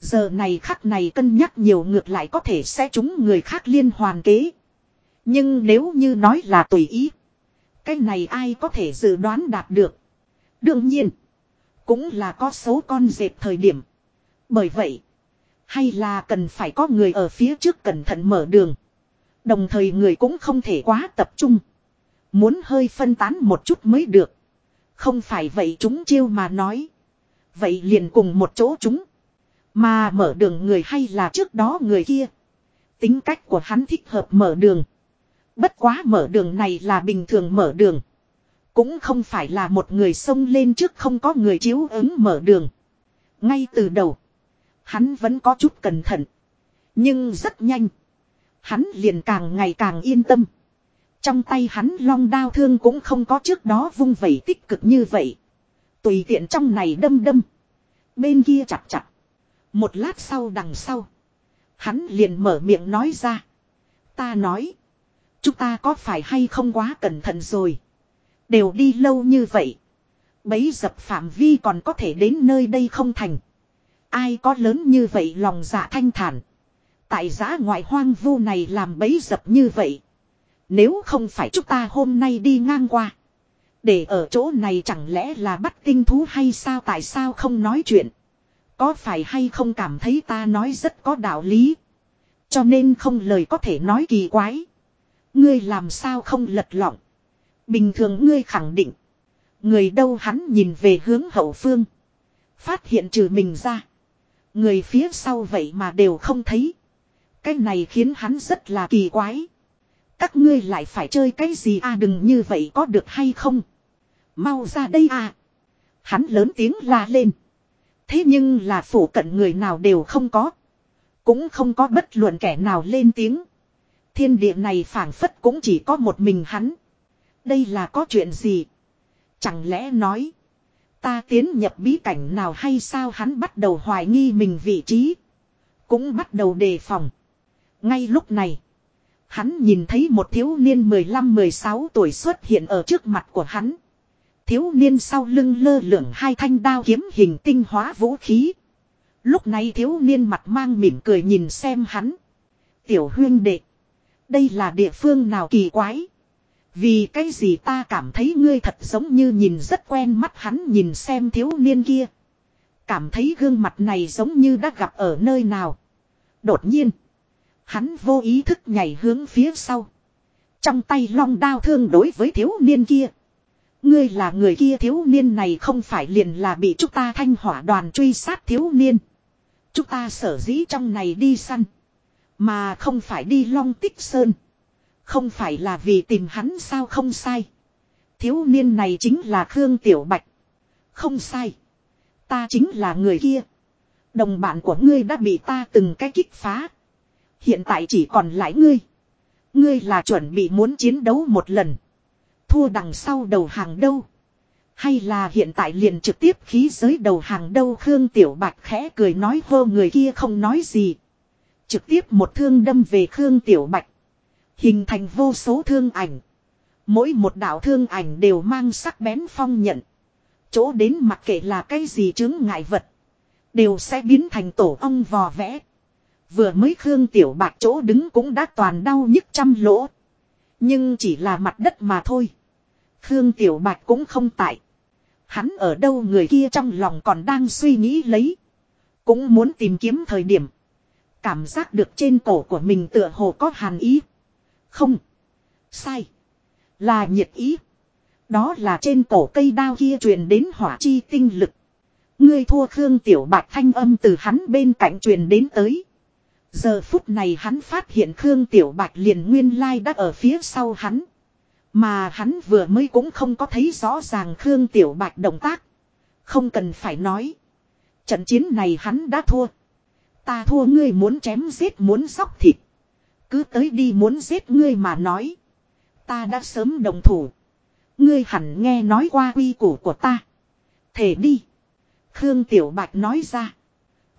Giờ này khắc này cân nhắc nhiều ngược lại có thể sẽ trúng người khác liên hoàn kế. Nhưng nếu như nói là tùy ý. Cái này ai có thể dự đoán đạt được. Đương nhiên. Cũng là có số con dẹp thời điểm. Bởi vậy. Hay là cần phải có người ở phía trước cẩn thận mở đường. Đồng thời người cũng không thể quá tập trung. Muốn hơi phân tán một chút mới được. Không phải vậy chúng chiêu mà nói. Vậy liền cùng một chỗ chúng. Mà mở đường người hay là trước đó người kia. Tính cách của hắn thích hợp mở đường. Bất quá mở đường này là bình thường mở đường. Cũng không phải là một người xông lên trước không có người chiếu ứng mở đường. Ngay từ đầu. Hắn vẫn có chút cẩn thận. Nhưng rất nhanh. Hắn liền càng ngày càng yên tâm. Trong tay hắn long đao thương cũng không có trước đó vung vẩy tích cực như vậy. Tùy tiện trong này đâm đâm. Bên kia chặt chặt. Một lát sau đằng sau. Hắn liền mở miệng nói ra. Ta nói. Chúng ta có phải hay không quá cẩn thận rồi. Đều đi lâu như vậy. Bấy dập phạm vi còn có thể đến nơi đây không thành. Ai có lớn như vậy lòng dạ thanh thản. Tại giã ngoại hoang vu này làm bấy dập như vậy. Nếu không phải chúng ta hôm nay đi ngang qua. Để ở chỗ này chẳng lẽ là bắt tinh thú hay sao tại sao không nói chuyện. Có phải hay không cảm thấy ta nói rất có đạo lý. Cho nên không lời có thể nói kỳ quái. Ngươi làm sao không lật lọng. Bình thường ngươi khẳng định. Người đâu hắn nhìn về hướng hậu phương. Phát hiện trừ mình ra. Người phía sau vậy mà đều không thấy. Cái này khiến hắn rất là kỳ quái. Các ngươi lại phải chơi cái gì à đừng như vậy có được hay không. Mau ra đây à. Hắn lớn tiếng la lên. Thế nhưng là phủ cận người nào đều không có. Cũng không có bất luận kẻ nào lên tiếng. Thiên địa này phảng phất cũng chỉ có một mình hắn. Đây là có chuyện gì? Chẳng lẽ nói. Ta tiến nhập bí cảnh nào hay sao hắn bắt đầu hoài nghi mình vị trí. Cũng bắt đầu đề phòng. Ngay lúc này. Hắn nhìn thấy một thiếu niên 15-16 tuổi xuất hiện ở trước mặt của hắn. Thiếu niên sau lưng lơ lửng hai thanh đao kiếm hình tinh hóa vũ khí. Lúc này thiếu niên mặt mang mỉm cười nhìn xem hắn. Tiểu huyên đệ. Đây là địa phương nào kỳ quái. Vì cái gì ta cảm thấy ngươi thật giống như nhìn rất quen mắt hắn nhìn xem thiếu niên kia. Cảm thấy gương mặt này giống như đã gặp ở nơi nào. Đột nhiên. Hắn vô ý thức nhảy hướng phía sau. Trong tay long đao thương đối với thiếu niên kia. Ngươi là người kia thiếu niên này không phải liền là bị chúng ta thanh hỏa đoàn truy sát thiếu niên. Chúng ta sở dĩ trong này đi săn. Mà không phải đi long tích sơn. Không phải là vì tìm hắn sao không sai. Thiếu niên này chính là Khương Tiểu Bạch. Không sai. Ta chính là người kia. Đồng bạn của ngươi đã bị ta từng cái kích phá. Hiện tại chỉ còn lại ngươi. Ngươi là chuẩn bị muốn chiến đấu một lần. Thua đằng sau đầu hàng đâu. Hay là hiện tại liền trực tiếp khí giới đầu hàng đâu Khương Tiểu Bạch khẽ cười nói, hô, người kia không nói gì. Trực tiếp một thương đâm về Khương Tiểu Bạch. Hình thành vô số thương ảnh. Mỗi một đạo thương ảnh đều mang sắc bén phong nhận. Chỗ đến mặc kệ là cái gì chứng ngại vật. Đều sẽ biến thành tổ ong vò vẽ. Vừa mới Khương Tiểu bạc chỗ đứng cũng đã toàn đau nhức trăm lỗ. Nhưng chỉ là mặt đất mà thôi. Khương Tiểu Bạch cũng không tại. Hắn ở đâu người kia trong lòng còn đang suy nghĩ lấy. Cũng muốn tìm kiếm thời điểm. Cảm giác được trên cổ của mình tựa hồ có hàn ý. Không. Sai. Là nhiệt ý. Đó là trên cổ cây đao kia truyền đến hỏa chi tinh lực. Ngươi thua Khương Tiểu Bạch thanh âm từ hắn bên cạnh truyền đến tới. Giờ phút này hắn phát hiện Khương Tiểu Bạch liền nguyên lai đã ở phía sau hắn. Mà hắn vừa mới cũng không có thấy rõ ràng Khương Tiểu Bạch động tác. Không cần phải nói. Trận chiến này hắn đã thua. Ta thua ngươi muốn chém giết muốn sóc thịt. Cứ tới đi muốn giết ngươi mà nói. Ta đã sớm đồng thủ. Ngươi hẳn nghe nói qua quy củ của ta. Thể đi. Khương Tiểu Bạch nói ra.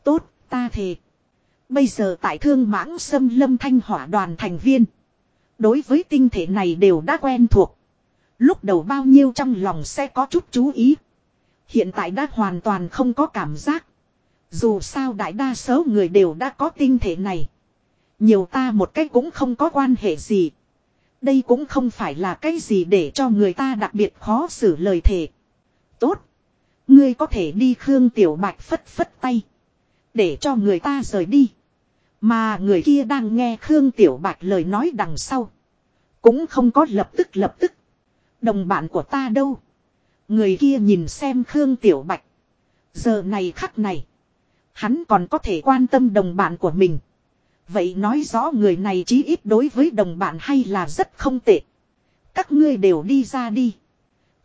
Tốt, ta thề. Bây giờ tại thương mãng xâm lâm thanh hỏa đoàn thành viên. Đối với tinh thể này đều đã quen thuộc. Lúc đầu bao nhiêu trong lòng sẽ có chút chú ý. Hiện tại đã hoàn toàn không có cảm giác. Dù sao đại đa số người đều đã có tinh thể này. Nhiều ta một cách cũng không có quan hệ gì. Đây cũng không phải là cái gì để cho người ta đặc biệt khó xử lời thề. Tốt. Ngươi có thể đi Khương Tiểu Bạch phất phất tay. Để cho người ta rời đi. Mà người kia đang nghe Khương Tiểu Bạch lời nói đằng sau. Cũng không có lập tức lập tức. Đồng bạn của ta đâu? Người kia nhìn xem Khương Tiểu Bạch. Giờ này khắc này. Hắn còn có thể quan tâm đồng bạn của mình. Vậy nói rõ người này chí ít đối với đồng bạn hay là rất không tệ. Các ngươi đều đi ra đi.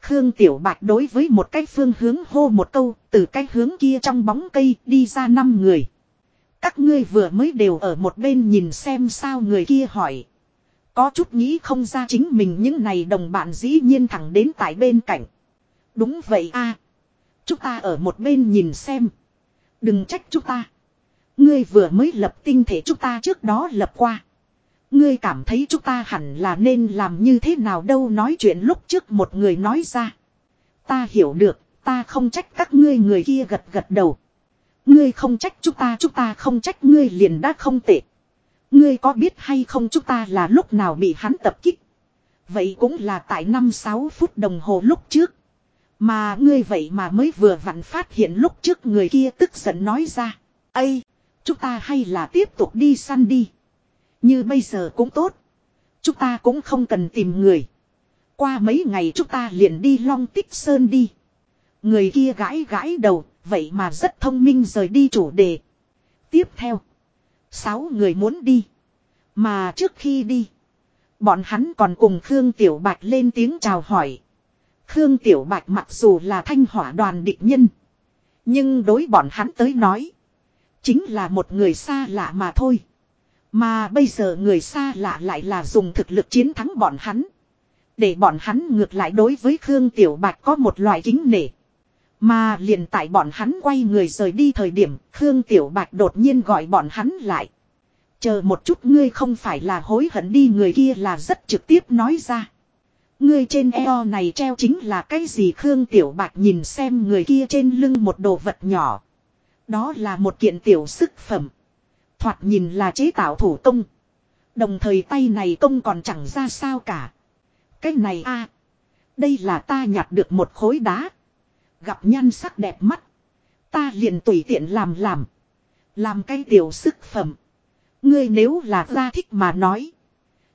Khương Tiểu Bạch đối với một cái phương hướng hô một câu, từ cái hướng kia trong bóng cây đi ra năm người. Các ngươi vừa mới đều ở một bên nhìn xem sao người kia hỏi. Có chút nghĩ không ra chính mình những này đồng bạn dĩ nhiên thẳng đến tại bên cạnh. Đúng vậy a Chúng ta ở một bên nhìn xem. Đừng trách chúng ta. Ngươi vừa mới lập tinh thể chúng ta trước đó lập qua. Ngươi cảm thấy chúng ta hẳn là nên làm như thế nào đâu nói chuyện lúc trước một người nói ra. Ta hiểu được, ta không trách các ngươi người kia gật gật đầu. Ngươi không trách chúng ta chúng ta không trách ngươi liền đã không tệ. Ngươi có biết hay không chúng ta là lúc nào bị hắn tập kích. Vậy cũng là tại 5-6 phút đồng hồ lúc trước. Mà ngươi vậy mà mới vừa vặn phát hiện lúc trước người kia tức giận nói ra. Ây, chúng ta hay là tiếp tục đi săn đi. Như bây giờ cũng tốt. Chúng ta cũng không cần tìm người. Qua mấy ngày chúng ta liền đi Long Tích Sơn đi. Người kia gãi gãi đầu, vậy mà rất thông minh rời đi chủ đề. Tiếp theo. Sáu người muốn đi. Mà trước khi đi. Bọn hắn còn cùng Khương Tiểu Bạch lên tiếng chào hỏi. Khương Tiểu Bạch mặc dù là thanh hỏa đoàn địch nhân. Nhưng đối bọn hắn tới nói. Chính là một người xa lạ mà thôi. Mà bây giờ người xa lạ lại là dùng thực lực chiến thắng bọn hắn. Để bọn hắn ngược lại đối với Khương Tiểu Bạch có một loại kính nể. Mà liền tại bọn hắn quay người rời đi thời điểm, Khương Tiểu Bạch đột nhiên gọi bọn hắn lại. Chờ một chút ngươi không phải là hối hận đi người kia là rất trực tiếp nói ra. Ngươi trên eo này treo chính là cái gì Khương Tiểu Bạch nhìn xem người kia trên lưng một đồ vật nhỏ. Đó là một kiện tiểu sức phẩm. Thoạt nhìn là chế tạo thủ công. Đồng thời tay này công còn chẳng ra sao cả. Cái này a, Đây là ta nhặt được một khối đá. Gặp nhan sắc đẹp mắt. Ta liền tùy tiện làm làm. Làm cái tiểu sức phẩm. Ngươi nếu là ra thích mà nói.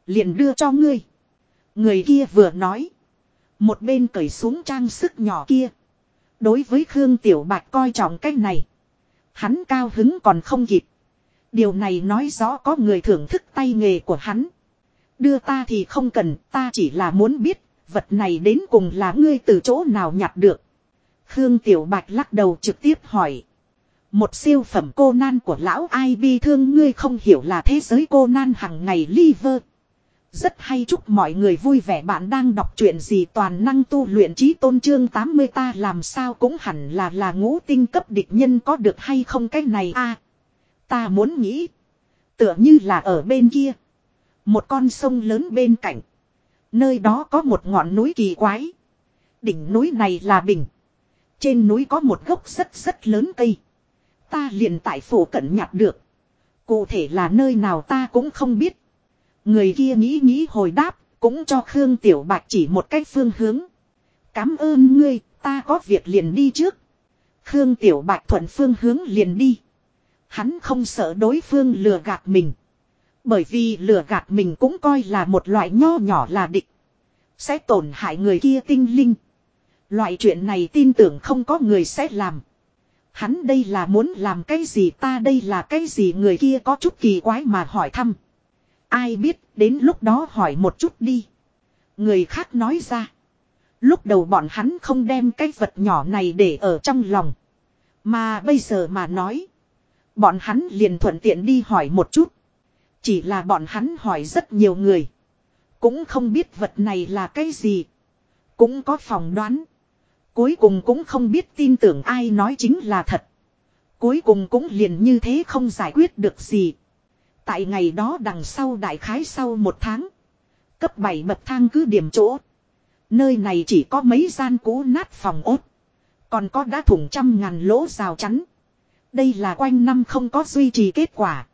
Liền đưa cho ngươi. Người kia vừa nói. Một bên cởi xuống trang sức nhỏ kia. Đối với Khương Tiểu Bạch coi trọng cái này. Hắn cao hứng còn không kịp. Điều này nói rõ có người thưởng thức tay nghề của hắn. Đưa ta thì không cần, ta chỉ là muốn biết, vật này đến cùng là ngươi từ chỗ nào nhặt được. Khương Tiểu Bạch lắc đầu trực tiếp hỏi. Một siêu phẩm cô nan của lão ai bi thương ngươi không hiểu là thế giới cô nan hằng ngày liver. Rất hay chúc mọi người vui vẻ bạn đang đọc truyện gì toàn năng tu luyện trí tôn trương 80 ta làm sao cũng hẳn là là ngũ tinh cấp địch nhân có được hay không cái này a Ta muốn nghĩ. Tựa như là ở bên kia. Một con sông lớn bên cạnh. Nơi đó có một ngọn núi kỳ quái. Đỉnh núi này là bình. Trên núi có một gốc rất rất lớn cây. Ta liền tại phủ cận nhặt được. Cụ thể là nơi nào ta cũng không biết. Người kia nghĩ nghĩ hồi đáp, cũng cho Khương Tiểu Bạch chỉ một cách phương hướng. Cám ơn ngươi, ta có việc liền đi trước. Khương Tiểu Bạch thuận phương hướng liền đi. Hắn không sợ đối phương lừa gạt mình. Bởi vì lừa gạt mình cũng coi là một loại nho nhỏ là địch. Sẽ tổn hại người kia tinh linh. Loại chuyện này tin tưởng không có người sẽ làm. Hắn đây là muốn làm cái gì ta đây là cái gì người kia có chút kỳ quái mà hỏi thăm. Ai biết, đến lúc đó hỏi một chút đi. Người khác nói ra. Lúc đầu bọn hắn không đem cái vật nhỏ này để ở trong lòng. Mà bây giờ mà nói. Bọn hắn liền thuận tiện đi hỏi một chút. Chỉ là bọn hắn hỏi rất nhiều người. Cũng không biết vật này là cái gì. Cũng có phỏng đoán. Cuối cùng cũng không biết tin tưởng ai nói chính là thật. Cuối cùng cũng liền như thế không giải quyết được gì. Tại ngày đó đằng sau đại khái sau một tháng. Cấp 7 bậc thang cứ điểm chỗ. Nơi này chỉ có mấy gian cũ nát phòng ốt. Còn có đá thủng trăm ngàn lỗ rào chắn. Đây là quanh năm không có duy trì kết quả.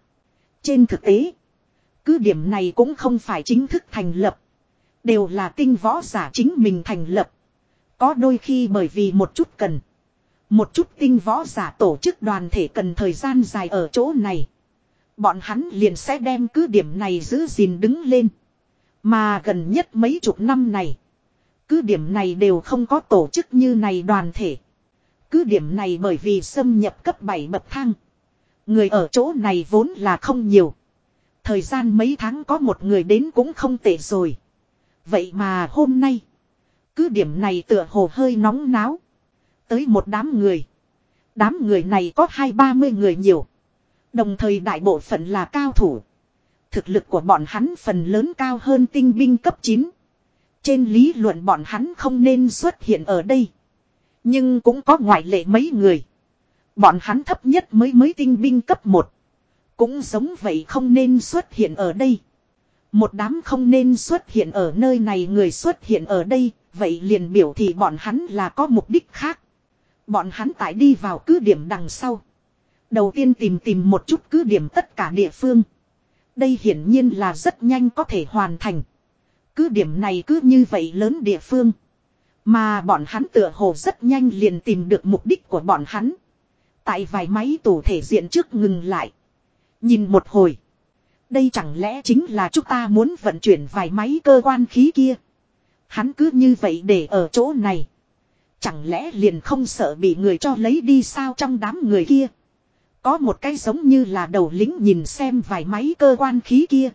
Trên thực tế. Cứ điểm này cũng không phải chính thức thành lập. Đều là tinh võ giả chính mình thành lập. Có đôi khi bởi vì một chút cần. Một chút tinh võ giả tổ chức đoàn thể cần thời gian dài ở chỗ này. Bọn hắn liền sẽ đem cứ điểm này giữ gìn đứng lên. Mà gần nhất mấy chục năm này. Cứ điểm này đều không có tổ chức như này đoàn thể. Cứ điểm này bởi vì xâm nhập cấp 7 bậc thang. Người ở chỗ này vốn là không nhiều. Thời gian mấy tháng có một người đến cũng không tệ rồi. Vậy mà hôm nay. Cứ điểm này tựa hồ hơi nóng náo. Tới một đám người. Đám người này có hai ba mươi người nhiều. Đồng thời đại bộ phận là cao thủ. Thực lực của bọn hắn phần lớn cao hơn tinh binh cấp 9. Trên lý luận bọn hắn không nên xuất hiện ở đây. Nhưng cũng có ngoại lệ mấy người. Bọn hắn thấp nhất mới mới tinh binh cấp 1. Cũng giống vậy không nên xuất hiện ở đây. Một đám không nên xuất hiện ở nơi này người xuất hiện ở đây, vậy liền biểu thì bọn hắn là có mục đích khác. Bọn hắn tại đi vào cứ điểm đằng sau. Đầu tiên tìm tìm một chút cứ điểm tất cả địa phương. Đây hiển nhiên là rất nhanh có thể hoàn thành. Cứ điểm này cứ như vậy lớn địa phương. Mà bọn hắn tựa hồ rất nhanh liền tìm được mục đích của bọn hắn. Tại vài máy tủ thể diện trước ngừng lại. Nhìn một hồi. Đây chẳng lẽ chính là chúng ta muốn vận chuyển vài máy cơ quan khí kia. Hắn cứ như vậy để ở chỗ này. Chẳng lẽ liền không sợ bị người cho lấy đi sao trong đám người kia. Có một cái giống như là đầu lính nhìn xem vài máy cơ quan khí kia.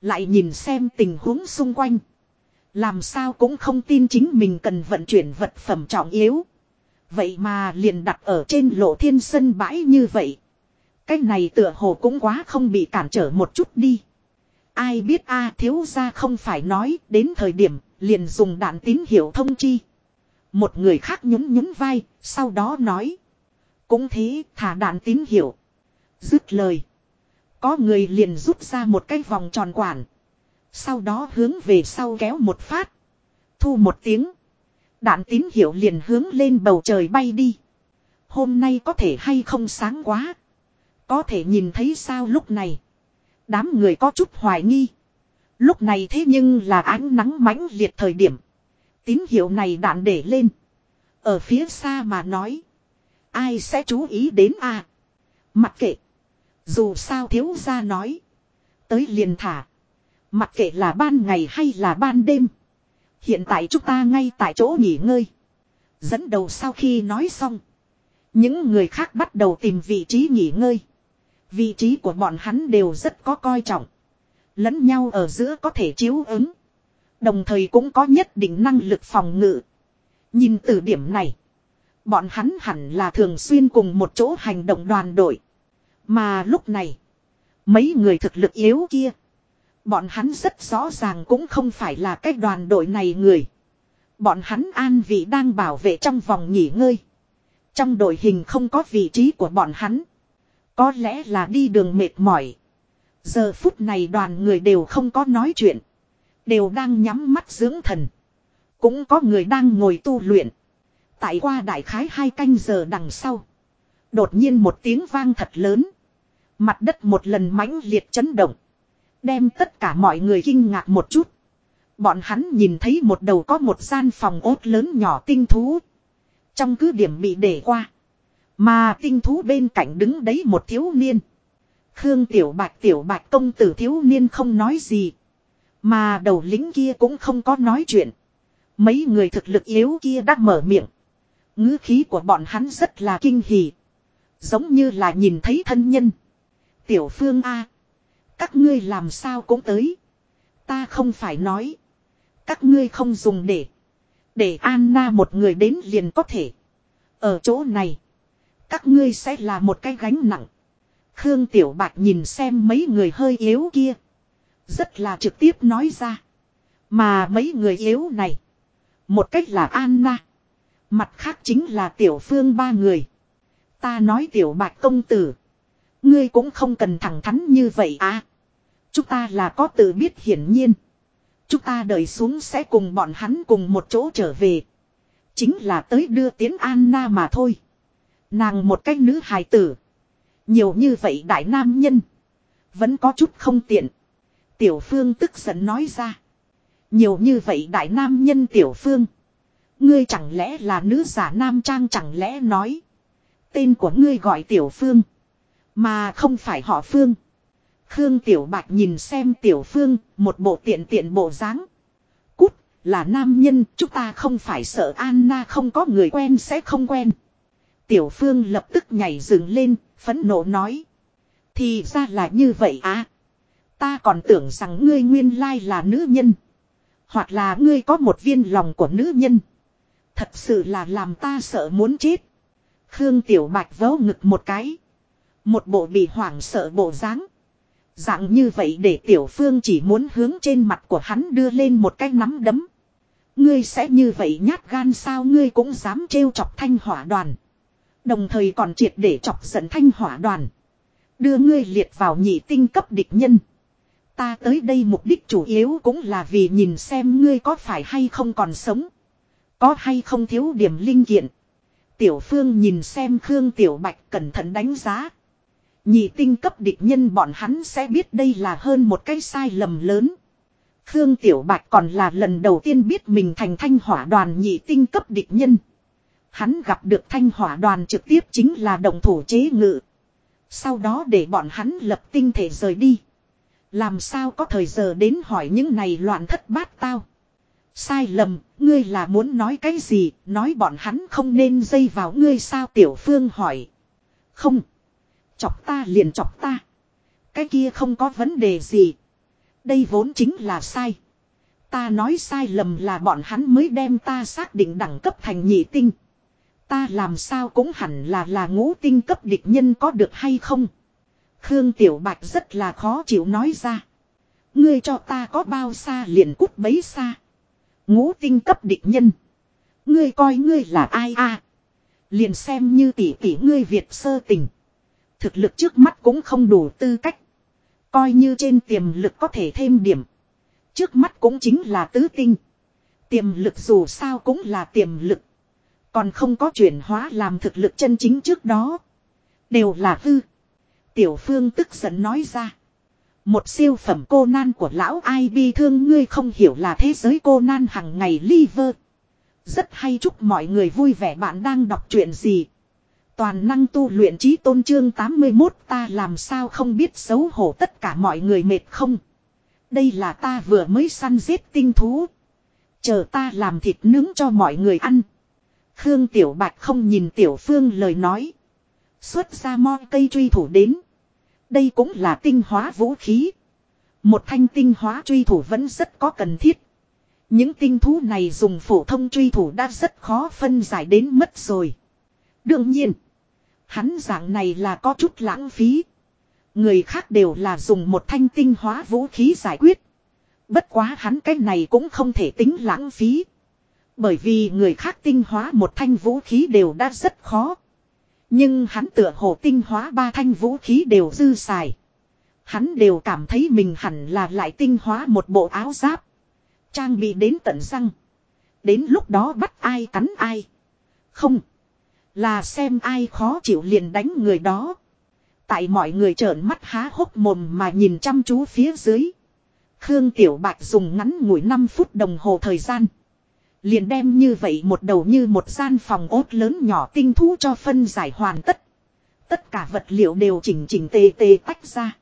Lại nhìn xem tình huống xung quanh. Làm sao cũng không tin chính mình cần vận chuyển vật phẩm trọng yếu. Vậy mà liền đặt ở trên lộ thiên sân bãi như vậy. Cái này tựa hồ cũng quá không bị cản trở một chút đi. Ai biết a thiếu ra không phải nói đến thời điểm liền dùng đạn tín hiệu thông chi. Một người khác nhún nhún vai, sau đó nói. Cũng thế, thả đạn tín hiệu. Dứt lời. Có người liền rút ra một cái vòng tròn quản. Sau đó hướng về sau kéo một phát. Thu một tiếng. Đạn tín hiệu liền hướng lên bầu trời bay đi. Hôm nay có thể hay không sáng quá. Có thể nhìn thấy sao lúc này. Đám người có chút hoài nghi. Lúc này thế nhưng là ánh nắng mãnh liệt thời điểm. Tín hiệu này đạn để lên. Ở phía xa mà nói. Ai sẽ chú ý đến a Mặc kệ. Dù sao thiếu gia nói. Tới liền thả. Mặc kệ là ban ngày hay là ban đêm. Hiện tại chúng ta ngay tại chỗ nghỉ ngơi. Dẫn đầu sau khi nói xong. Những người khác bắt đầu tìm vị trí nghỉ ngơi. Vị trí của bọn hắn đều rất có coi trọng. Lẫn nhau ở giữa có thể chiếu ứng. Đồng thời cũng có nhất định năng lực phòng ngự. Nhìn từ điểm này. Bọn hắn hẳn là thường xuyên cùng một chỗ hành động đoàn đội. Mà lúc này. Mấy người thực lực yếu kia. Bọn hắn rất rõ ràng cũng không phải là cái đoàn đội này người. Bọn hắn an vị đang bảo vệ trong vòng nghỉ ngơi. Trong đội hình không có vị trí của bọn hắn. Có lẽ là đi đường mệt mỏi. Giờ phút này đoàn người đều không có nói chuyện. Đều đang nhắm mắt dưỡng thần. Cũng có người đang ngồi tu luyện. Tại qua đại khái hai canh giờ đằng sau. Đột nhiên một tiếng vang thật lớn. Mặt đất một lần mãnh liệt chấn động. Đem tất cả mọi người kinh ngạc một chút. Bọn hắn nhìn thấy một đầu có một gian phòng ốt lớn nhỏ tinh thú. Trong cứ điểm bị để qua. Mà tinh thú bên cạnh đứng đấy một thiếu niên. Khương Tiểu Bạch Tiểu Bạch công tử thiếu niên không nói gì. Mà đầu lính kia cũng không có nói chuyện. Mấy người thực lực yếu kia đã mở miệng ngữ khí của bọn hắn rất là kinh hỉ. Giống như là nhìn thấy thân nhân. Tiểu Phương A. Các ngươi làm sao cũng tới. Ta không phải nói. Các ngươi không dùng để. Để Anna một người đến liền có thể. Ở chỗ này. Các ngươi sẽ là một cái gánh nặng. Khương Tiểu Bạch nhìn xem mấy người hơi yếu kia. Rất là trực tiếp nói ra. Mà mấy người yếu này. Một cách là Anna. Mặt khác chính là Tiểu Phương ba người. Ta nói Tiểu Bạch công tử. Ngươi cũng không cần thẳng thắn như vậy à. Chúng ta là có tự biết hiển nhiên. Chúng ta đợi xuống sẽ cùng bọn hắn cùng một chỗ trở về. Chính là tới đưa tiến Anna mà thôi. Nàng một cách nữ hài tử. Nhiều như vậy đại nam nhân. Vẫn có chút không tiện. Tiểu Phương tức giận nói ra. Nhiều như vậy đại nam nhân Tiểu Phương. Ngươi chẳng lẽ là nữ giả nam trang chẳng lẽ nói. Tên của ngươi gọi Tiểu Phương. Mà không phải họ Phương. Khương Tiểu Bạch nhìn xem Tiểu Phương, một bộ tiện tiện bộ dáng. Cút, là nam nhân, chúng ta không phải sợ Anna không có người quen sẽ không quen. Tiểu Phương lập tức nhảy dựng lên, phẫn nộ nói. Thì ra là như vậy à. Ta còn tưởng rằng ngươi nguyên lai là nữ nhân. Hoặc là ngươi có một viên lòng của nữ nhân. Thật sự là làm ta sợ muốn chết. Khương Tiểu Bạch vớ ngực một cái. Một bộ bị hoảng sợ bộ dáng. Dạng như vậy để Tiểu Phương chỉ muốn hướng trên mặt của hắn đưa lên một cái nắm đấm. Ngươi sẽ như vậy nhát gan sao ngươi cũng dám trêu chọc thanh hỏa đoàn. Đồng thời còn triệt để chọc giận thanh hỏa đoàn. Đưa ngươi liệt vào nhị tinh cấp địch nhân. Ta tới đây mục đích chủ yếu cũng là vì nhìn xem ngươi có phải hay không còn sống. Có hay không thiếu điểm linh kiện. Tiểu Phương nhìn xem Khương Tiểu Bạch cẩn thận đánh giá. Nhị tinh cấp địch nhân bọn hắn sẽ biết đây là hơn một cái sai lầm lớn. Khương Tiểu Bạch còn là lần đầu tiên biết mình thành thanh hỏa đoàn nhị tinh cấp địch nhân. Hắn gặp được thanh hỏa đoàn trực tiếp chính là đồng thủ chế ngự. Sau đó để bọn hắn lập tinh thể rời đi. Làm sao có thời giờ đến hỏi những này loạn thất bát tao. Sai lầm, ngươi là muốn nói cái gì, nói bọn hắn không nên dây vào ngươi sao tiểu phương hỏi. Không. Chọc ta liền chọc ta. Cái kia không có vấn đề gì. Đây vốn chính là sai. Ta nói sai lầm là bọn hắn mới đem ta xác định đẳng cấp thành nhị tinh. Ta làm sao cũng hẳn là là ngũ tinh cấp địch nhân có được hay không. Khương Tiểu Bạch rất là khó chịu nói ra. Ngươi cho ta có bao xa liền cút bấy xa. Ngũ tinh cấp địch nhân. Ngươi coi ngươi là ai a? Liền xem như tỷ tỷ ngươi Việt sơ tình. Thực lực trước mắt cũng không đủ tư cách. Coi như trên tiềm lực có thể thêm điểm. Trước mắt cũng chính là tứ tinh. Tiềm lực dù sao cũng là tiềm lực. Còn không có chuyển hóa làm thực lực chân chính trước đó. Đều là hư. Tiểu Phương tức giận nói ra. Một siêu phẩm cô nan của lão ai bi thương ngươi không hiểu là thế giới cô nan hằng ngày liver. Rất hay chúc mọi người vui vẻ bạn đang đọc chuyện gì. Toàn năng tu luyện trí tôn trương 81 ta làm sao không biết xấu hổ tất cả mọi người mệt không. Đây là ta vừa mới săn giết tinh thú. Chờ ta làm thịt nướng cho mọi người ăn. Khương Tiểu Bạch không nhìn Tiểu Phương lời nói. Xuất ra mo cây truy thủ đến. Đây cũng là tinh hóa vũ khí. Một thanh tinh hóa truy thủ vẫn rất có cần thiết. Những tinh thú này dùng phổ thông truy thủ đã rất khó phân giải đến mất rồi. Đương nhiên, hắn dạng này là có chút lãng phí. Người khác đều là dùng một thanh tinh hóa vũ khí giải quyết. Bất quá hắn cái này cũng không thể tính lãng phí. Bởi vì người khác tinh hóa một thanh vũ khí đều đã rất khó. Nhưng hắn tựa hồ tinh hóa ba thanh vũ khí đều dư xài. Hắn đều cảm thấy mình hẳn là lại tinh hóa một bộ áo giáp. Trang bị đến tận răng. Đến lúc đó bắt ai cắn ai. Không. Là xem ai khó chịu liền đánh người đó. Tại mọi người trợn mắt há hốc mồm mà nhìn chăm chú phía dưới. Khương Tiểu Bạch dùng ngắn ngủi 5 phút đồng hồ thời gian. Liền đem như vậy một đầu như một gian phòng ốt lớn nhỏ tinh thú cho phân giải hoàn tất. Tất cả vật liệu đều chỉnh chỉnh tề tề tách ra.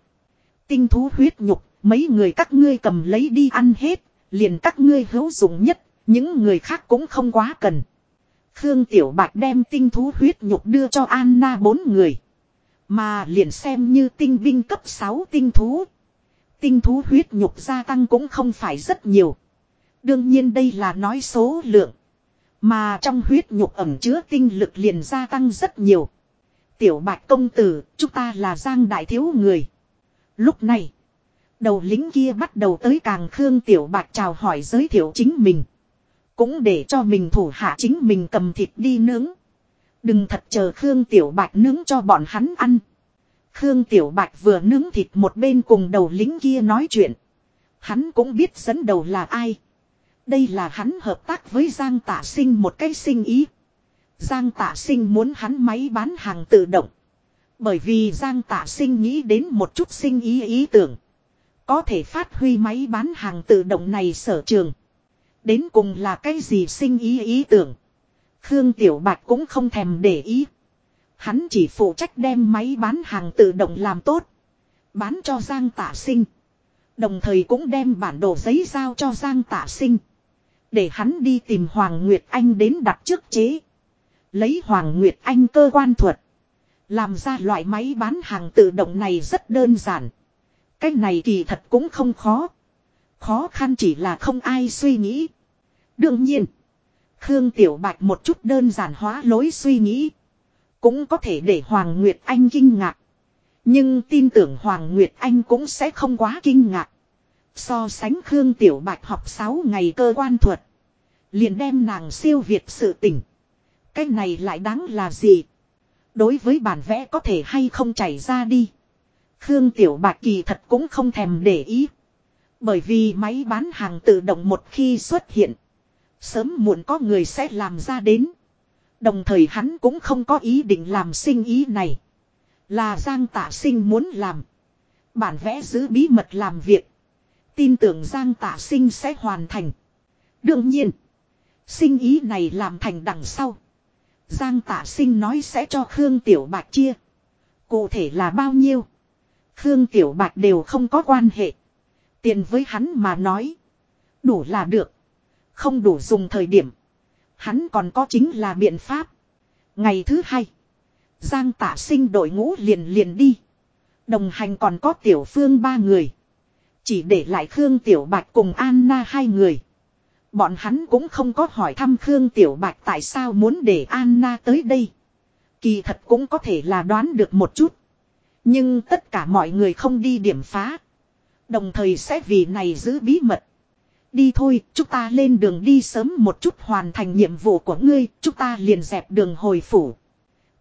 Tinh thú huyết nhục, mấy người các ngươi cầm lấy đi ăn hết, liền các ngươi hữu dụng nhất, những người khác cũng không quá cần. Khương Tiểu Bạch đem tinh thú huyết nhục đưa cho Anna bốn người. Mà liền xem như tinh binh cấp 6 tinh thú. Tinh thú huyết nhục gia tăng cũng không phải rất nhiều. Đương nhiên đây là nói số lượng. Mà trong huyết nhục ẩm chứa tinh lực liền gia tăng rất nhiều. Tiểu bạch công tử, chúng ta là giang đại thiếu người. Lúc này, đầu lính kia bắt đầu tới càng khương tiểu bạch chào hỏi giới thiệu chính mình. Cũng để cho mình thủ hạ chính mình cầm thịt đi nướng. Đừng thật chờ Khương Tiểu Bạch nướng cho bọn hắn ăn. Khương Tiểu Bạch vừa nướng thịt một bên cùng đầu lính kia nói chuyện. Hắn cũng biết dẫn đầu là ai. Đây là hắn hợp tác với Giang Tạ Sinh một cái sinh ý. Giang Tạ Sinh muốn hắn máy bán hàng tự động. Bởi vì Giang Tạ Sinh nghĩ đến một chút sinh ý ý tưởng. Có thể phát huy máy bán hàng tự động này sở trường. Đến cùng là cái gì sinh ý ý tưởng. Khương Tiểu Bạch cũng không thèm để ý. Hắn chỉ phụ trách đem máy bán hàng tự động làm tốt. Bán cho Giang Tạ Sinh. Đồng thời cũng đem bản đồ giấy giao cho Giang Tạ Sinh. Để hắn đi tìm Hoàng Nguyệt Anh đến đặt trước chế. Lấy Hoàng Nguyệt Anh cơ quan thuật. Làm ra loại máy bán hàng tự động này rất đơn giản. Cái này kỳ thật cũng không khó. Khó khăn chỉ là không ai suy nghĩ. Đương nhiên. Khương Tiểu Bạch một chút đơn giản hóa lối suy nghĩ. Cũng có thể để Hoàng Nguyệt Anh kinh ngạc. Nhưng tin tưởng Hoàng Nguyệt Anh cũng sẽ không quá kinh ngạc. So sánh Khương Tiểu Bạch học 6 ngày cơ quan thuật. Liền đem nàng siêu việt sự tỉnh. Cái này lại đáng là gì? Đối với bản vẽ có thể hay không chảy ra đi. Khương Tiểu Bạch kỳ thật cũng không thèm để ý. Bởi vì máy bán hàng tự động một khi xuất hiện. Sớm muộn có người sẽ làm ra đến. Đồng thời hắn cũng không có ý định làm sinh ý này. Là Giang Tạ Sinh muốn làm. Bản vẽ giữ bí mật làm việc. Tin tưởng Giang Tạ Sinh sẽ hoàn thành. Đương nhiên. Sinh ý này làm thành đằng sau. Giang Tạ Sinh nói sẽ cho Khương Tiểu Bạch chia. Cụ thể là bao nhiêu. Khương Tiểu Bạch đều không có quan hệ. Tiền với hắn mà nói. Đủ là được. Không đủ dùng thời điểm. Hắn còn có chính là biện pháp. Ngày thứ hai. Giang tạ sinh đội ngũ liền liền đi. Đồng hành còn có tiểu phương ba người. Chỉ để lại Khương Tiểu Bạch cùng Anna hai người. Bọn hắn cũng không có hỏi thăm Khương Tiểu Bạch tại sao muốn để Anna tới đây. Kỳ thật cũng có thể là đoán được một chút. Nhưng tất cả mọi người không đi điểm phá. Đồng thời sẽ vì này giữ bí mật. Đi thôi, chúng ta lên đường đi sớm một chút hoàn thành nhiệm vụ của ngươi, chúng ta liền dẹp đường hồi phủ.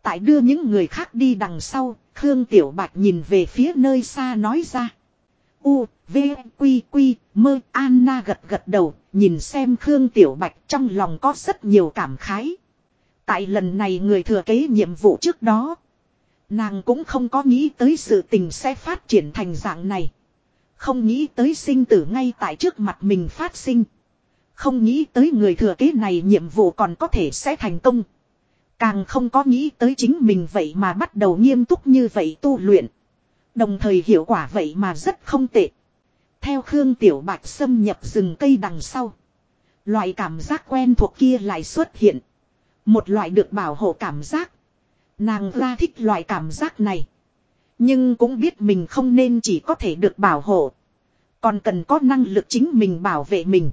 Tại đưa những người khác đi đằng sau, Khương Tiểu Bạch nhìn về phía nơi xa nói ra. U, V, Quy, Quy, Mơ, Anna gật gật đầu, nhìn xem Khương Tiểu Bạch trong lòng có rất nhiều cảm khái. Tại lần này người thừa kế nhiệm vụ trước đó, nàng cũng không có nghĩ tới sự tình sẽ phát triển thành dạng này. Không nghĩ tới sinh tử ngay tại trước mặt mình phát sinh. Không nghĩ tới người thừa kế này nhiệm vụ còn có thể sẽ thành công. Càng không có nghĩ tới chính mình vậy mà bắt đầu nghiêm túc như vậy tu luyện. Đồng thời hiệu quả vậy mà rất không tệ. Theo Khương Tiểu Bạch xâm nhập rừng cây đằng sau. Loại cảm giác quen thuộc kia lại xuất hiện. Một loại được bảo hộ cảm giác. Nàng ra thích loại cảm giác này. Nhưng cũng biết mình không nên chỉ có thể được bảo hộ. Còn cần có năng lực chính mình bảo vệ mình.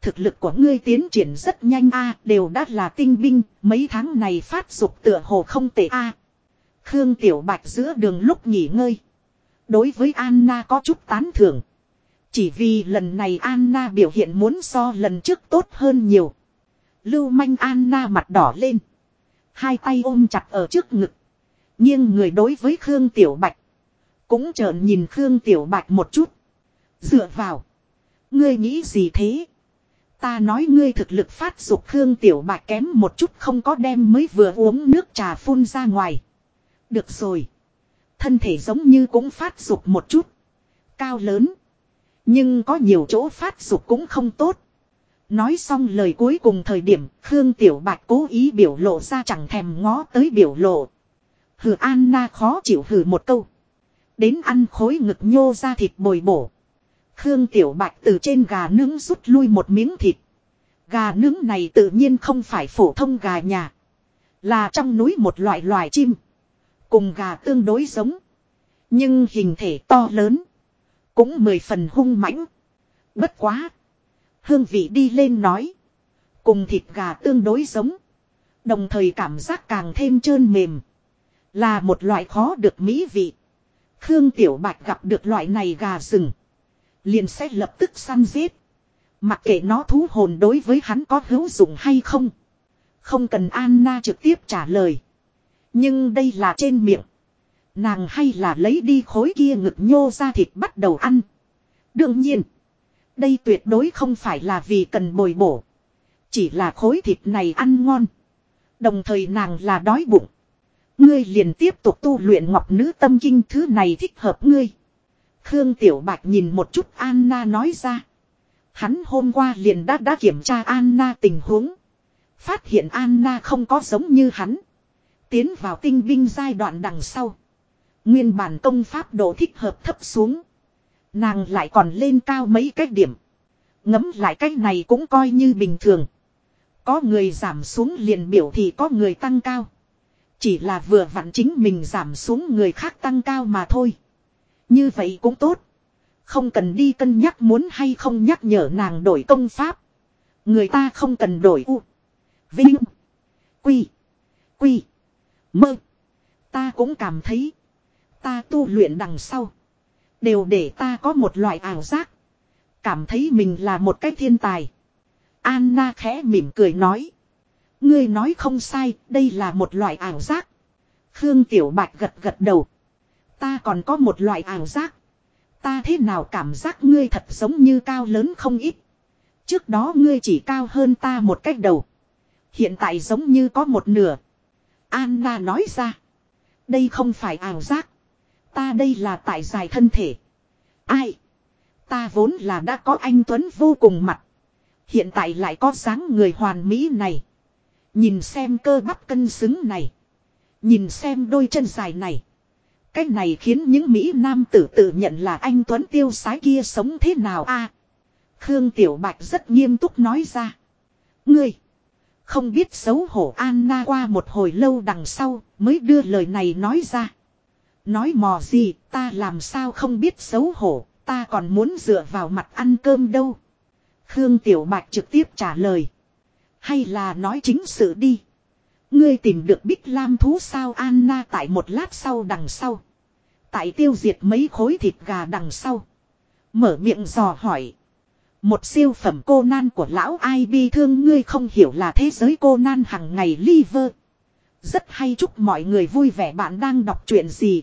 Thực lực của ngươi tiến triển rất nhanh a đều đã là tinh binh, mấy tháng này phát dục tựa hồ không tệ a Khương Tiểu Bạch giữa đường lúc nghỉ ngơi. Đối với Anna có chút tán thưởng. Chỉ vì lần này Anna biểu hiện muốn so lần trước tốt hơn nhiều. Lưu manh Anna mặt đỏ lên. Hai tay ôm chặt ở trước ngực. Nhưng người đối với Khương Tiểu Bạch. Cũng trợn nhìn Khương Tiểu Bạch một chút. Dựa vào. Ngươi nghĩ gì thế? Ta nói ngươi thực lực phát dục Khương Tiểu Bạch kém một chút không có đem mới vừa uống nước trà phun ra ngoài. Được rồi. Thân thể giống như cũng phát dục một chút. Cao lớn. Nhưng có nhiều chỗ phát dục cũng không tốt. Nói xong lời cuối cùng thời điểm, Khương Tiểu Bạch cố ý biểu lộ ra chẳng thèm ngó tới biểu lộ. Hử Anna khó chịu hử một câu. Đến ăn khối ngực nhô ra thịt bồi bổ. Khương Tiểu Bạch từ trên gà nướng rút lui một miếng thịt. Gà nướng này tự nhiên không phải phổ thông gà nhà. Là trong núi một loại loài chim. Cùng gà tương đối giống. Nhưng hình thể to lớn. Cũng mười phần hung mãnh. Bất quá. Hương vị đi lên nói. Cùng thịt gà tương đối giống. Đồng thời cảm giác càng thêm trơn mềm. Là một loại khó được mỹ vị. Khương Tiểu Bạch gặp được loại này gà rừng. Liền sẽ lập tức săn giết. Mặc kệ nó thú hồn đối với hắn có hữu dụng hay không. Không cần Anna trực tiếp trả lời. Nhưng đây là trên miệng. Nàng hay là lấy đi khối kia ngực nhô ra thịt bắt đầu ăn. Đương nhiên. Đây tuyệt đối không phải là vì cần bồi bổ. Chỉ là khối thịt này ăn ngon. Đồng thời nàng là đói bụng. Ngươi liền tiếp tục tu luyện ngọc nữ tâm kinh thứ này thích hợp ngươi. Khương Tiểu Bạch nhìn một chút Anna nói ra. Hắn hôm qua liền đã đã kiểm tra Anna tình huống. Phát hiện Anna không có giống như hắn. Tiến vào tinh binh giai đoạn đằng sau. Nguyên bản công pháp độ thích hợp thấp xuống. Nàng lại còn lên cao mấy cái điểm. Ngấm lại cái này cũng coi như bình thường. Có người giảm xuống liền biểu thì có người tăng cao. Chỉ là vừa vặn chính mình giảm xuống người khác tăng cao mà thôi. Như vậy cũng tốt. Không cần đi cân nhắc muốn hay không nhắc nhở nàng đổi công pháp. Người ta không cần đổi u. Vinh. Quy. Quy. Mơ. Ta cũng cảm thấy. Ta tu luyện đằng sau. Đều để ta có một loại ảo giác. Cảm thấy mình là một cái thiên tài. Anna khẽ mỉm cười nói. Ngươi nói không sai, đây là một loại ảo giác. Khương Tiểu Bạch gật gật đầu. Ta còn có một loại ảo giác. Ta thế nào cảm giác ngươi thật giống như cao lớn không ít. Trước đó ngươi chỉ cao hơn ta một cách đầu. Hiện tại giống như có một nửa. Anna nói ra. Đây không phải ảo giác. Ta đây là tại dài thân thể. Ai? Ta vốn là đã có anh Tuấn vô cùng mặt. Hiện tại lại có dáng người hoàn mỹ này. Nhìn xem cơ bắp cân xứng này. Nhìn xem đôi chân dài này. Cái này khiến những Mỹ Nam tử tự nhận là anh Tuấn tiêu sái kia sống thế nào a? Khương Tiểu Bạch rất nghiêm túc nói ra. Ngươi. Không biết xấu hổ Anna qua một hồi lâu đằng sau mới đưa lời này nói ra. Nói mò gì, ta làm sao không biết xấu hổ, ta còn muốn dựa vào mặt ăn cơm đâu. Khương Tiểu Bạch trực tiếp trả lời. Hay là nói chính sự đi. Ngươi tìm được Bích Lam thú sao Anna tại một lát sau đằng sau. Tại tiêu diệt mấy khối thịt gà đằng sau. Mở miệng dò hỏi. Một siêu phẩm cô nan của lão ai bi thương ngươi không hiểu là thế giới cô nan hằng ngày liver. Rất hay chúc mọi người vui vẻ bạn đang đọc truyện gì.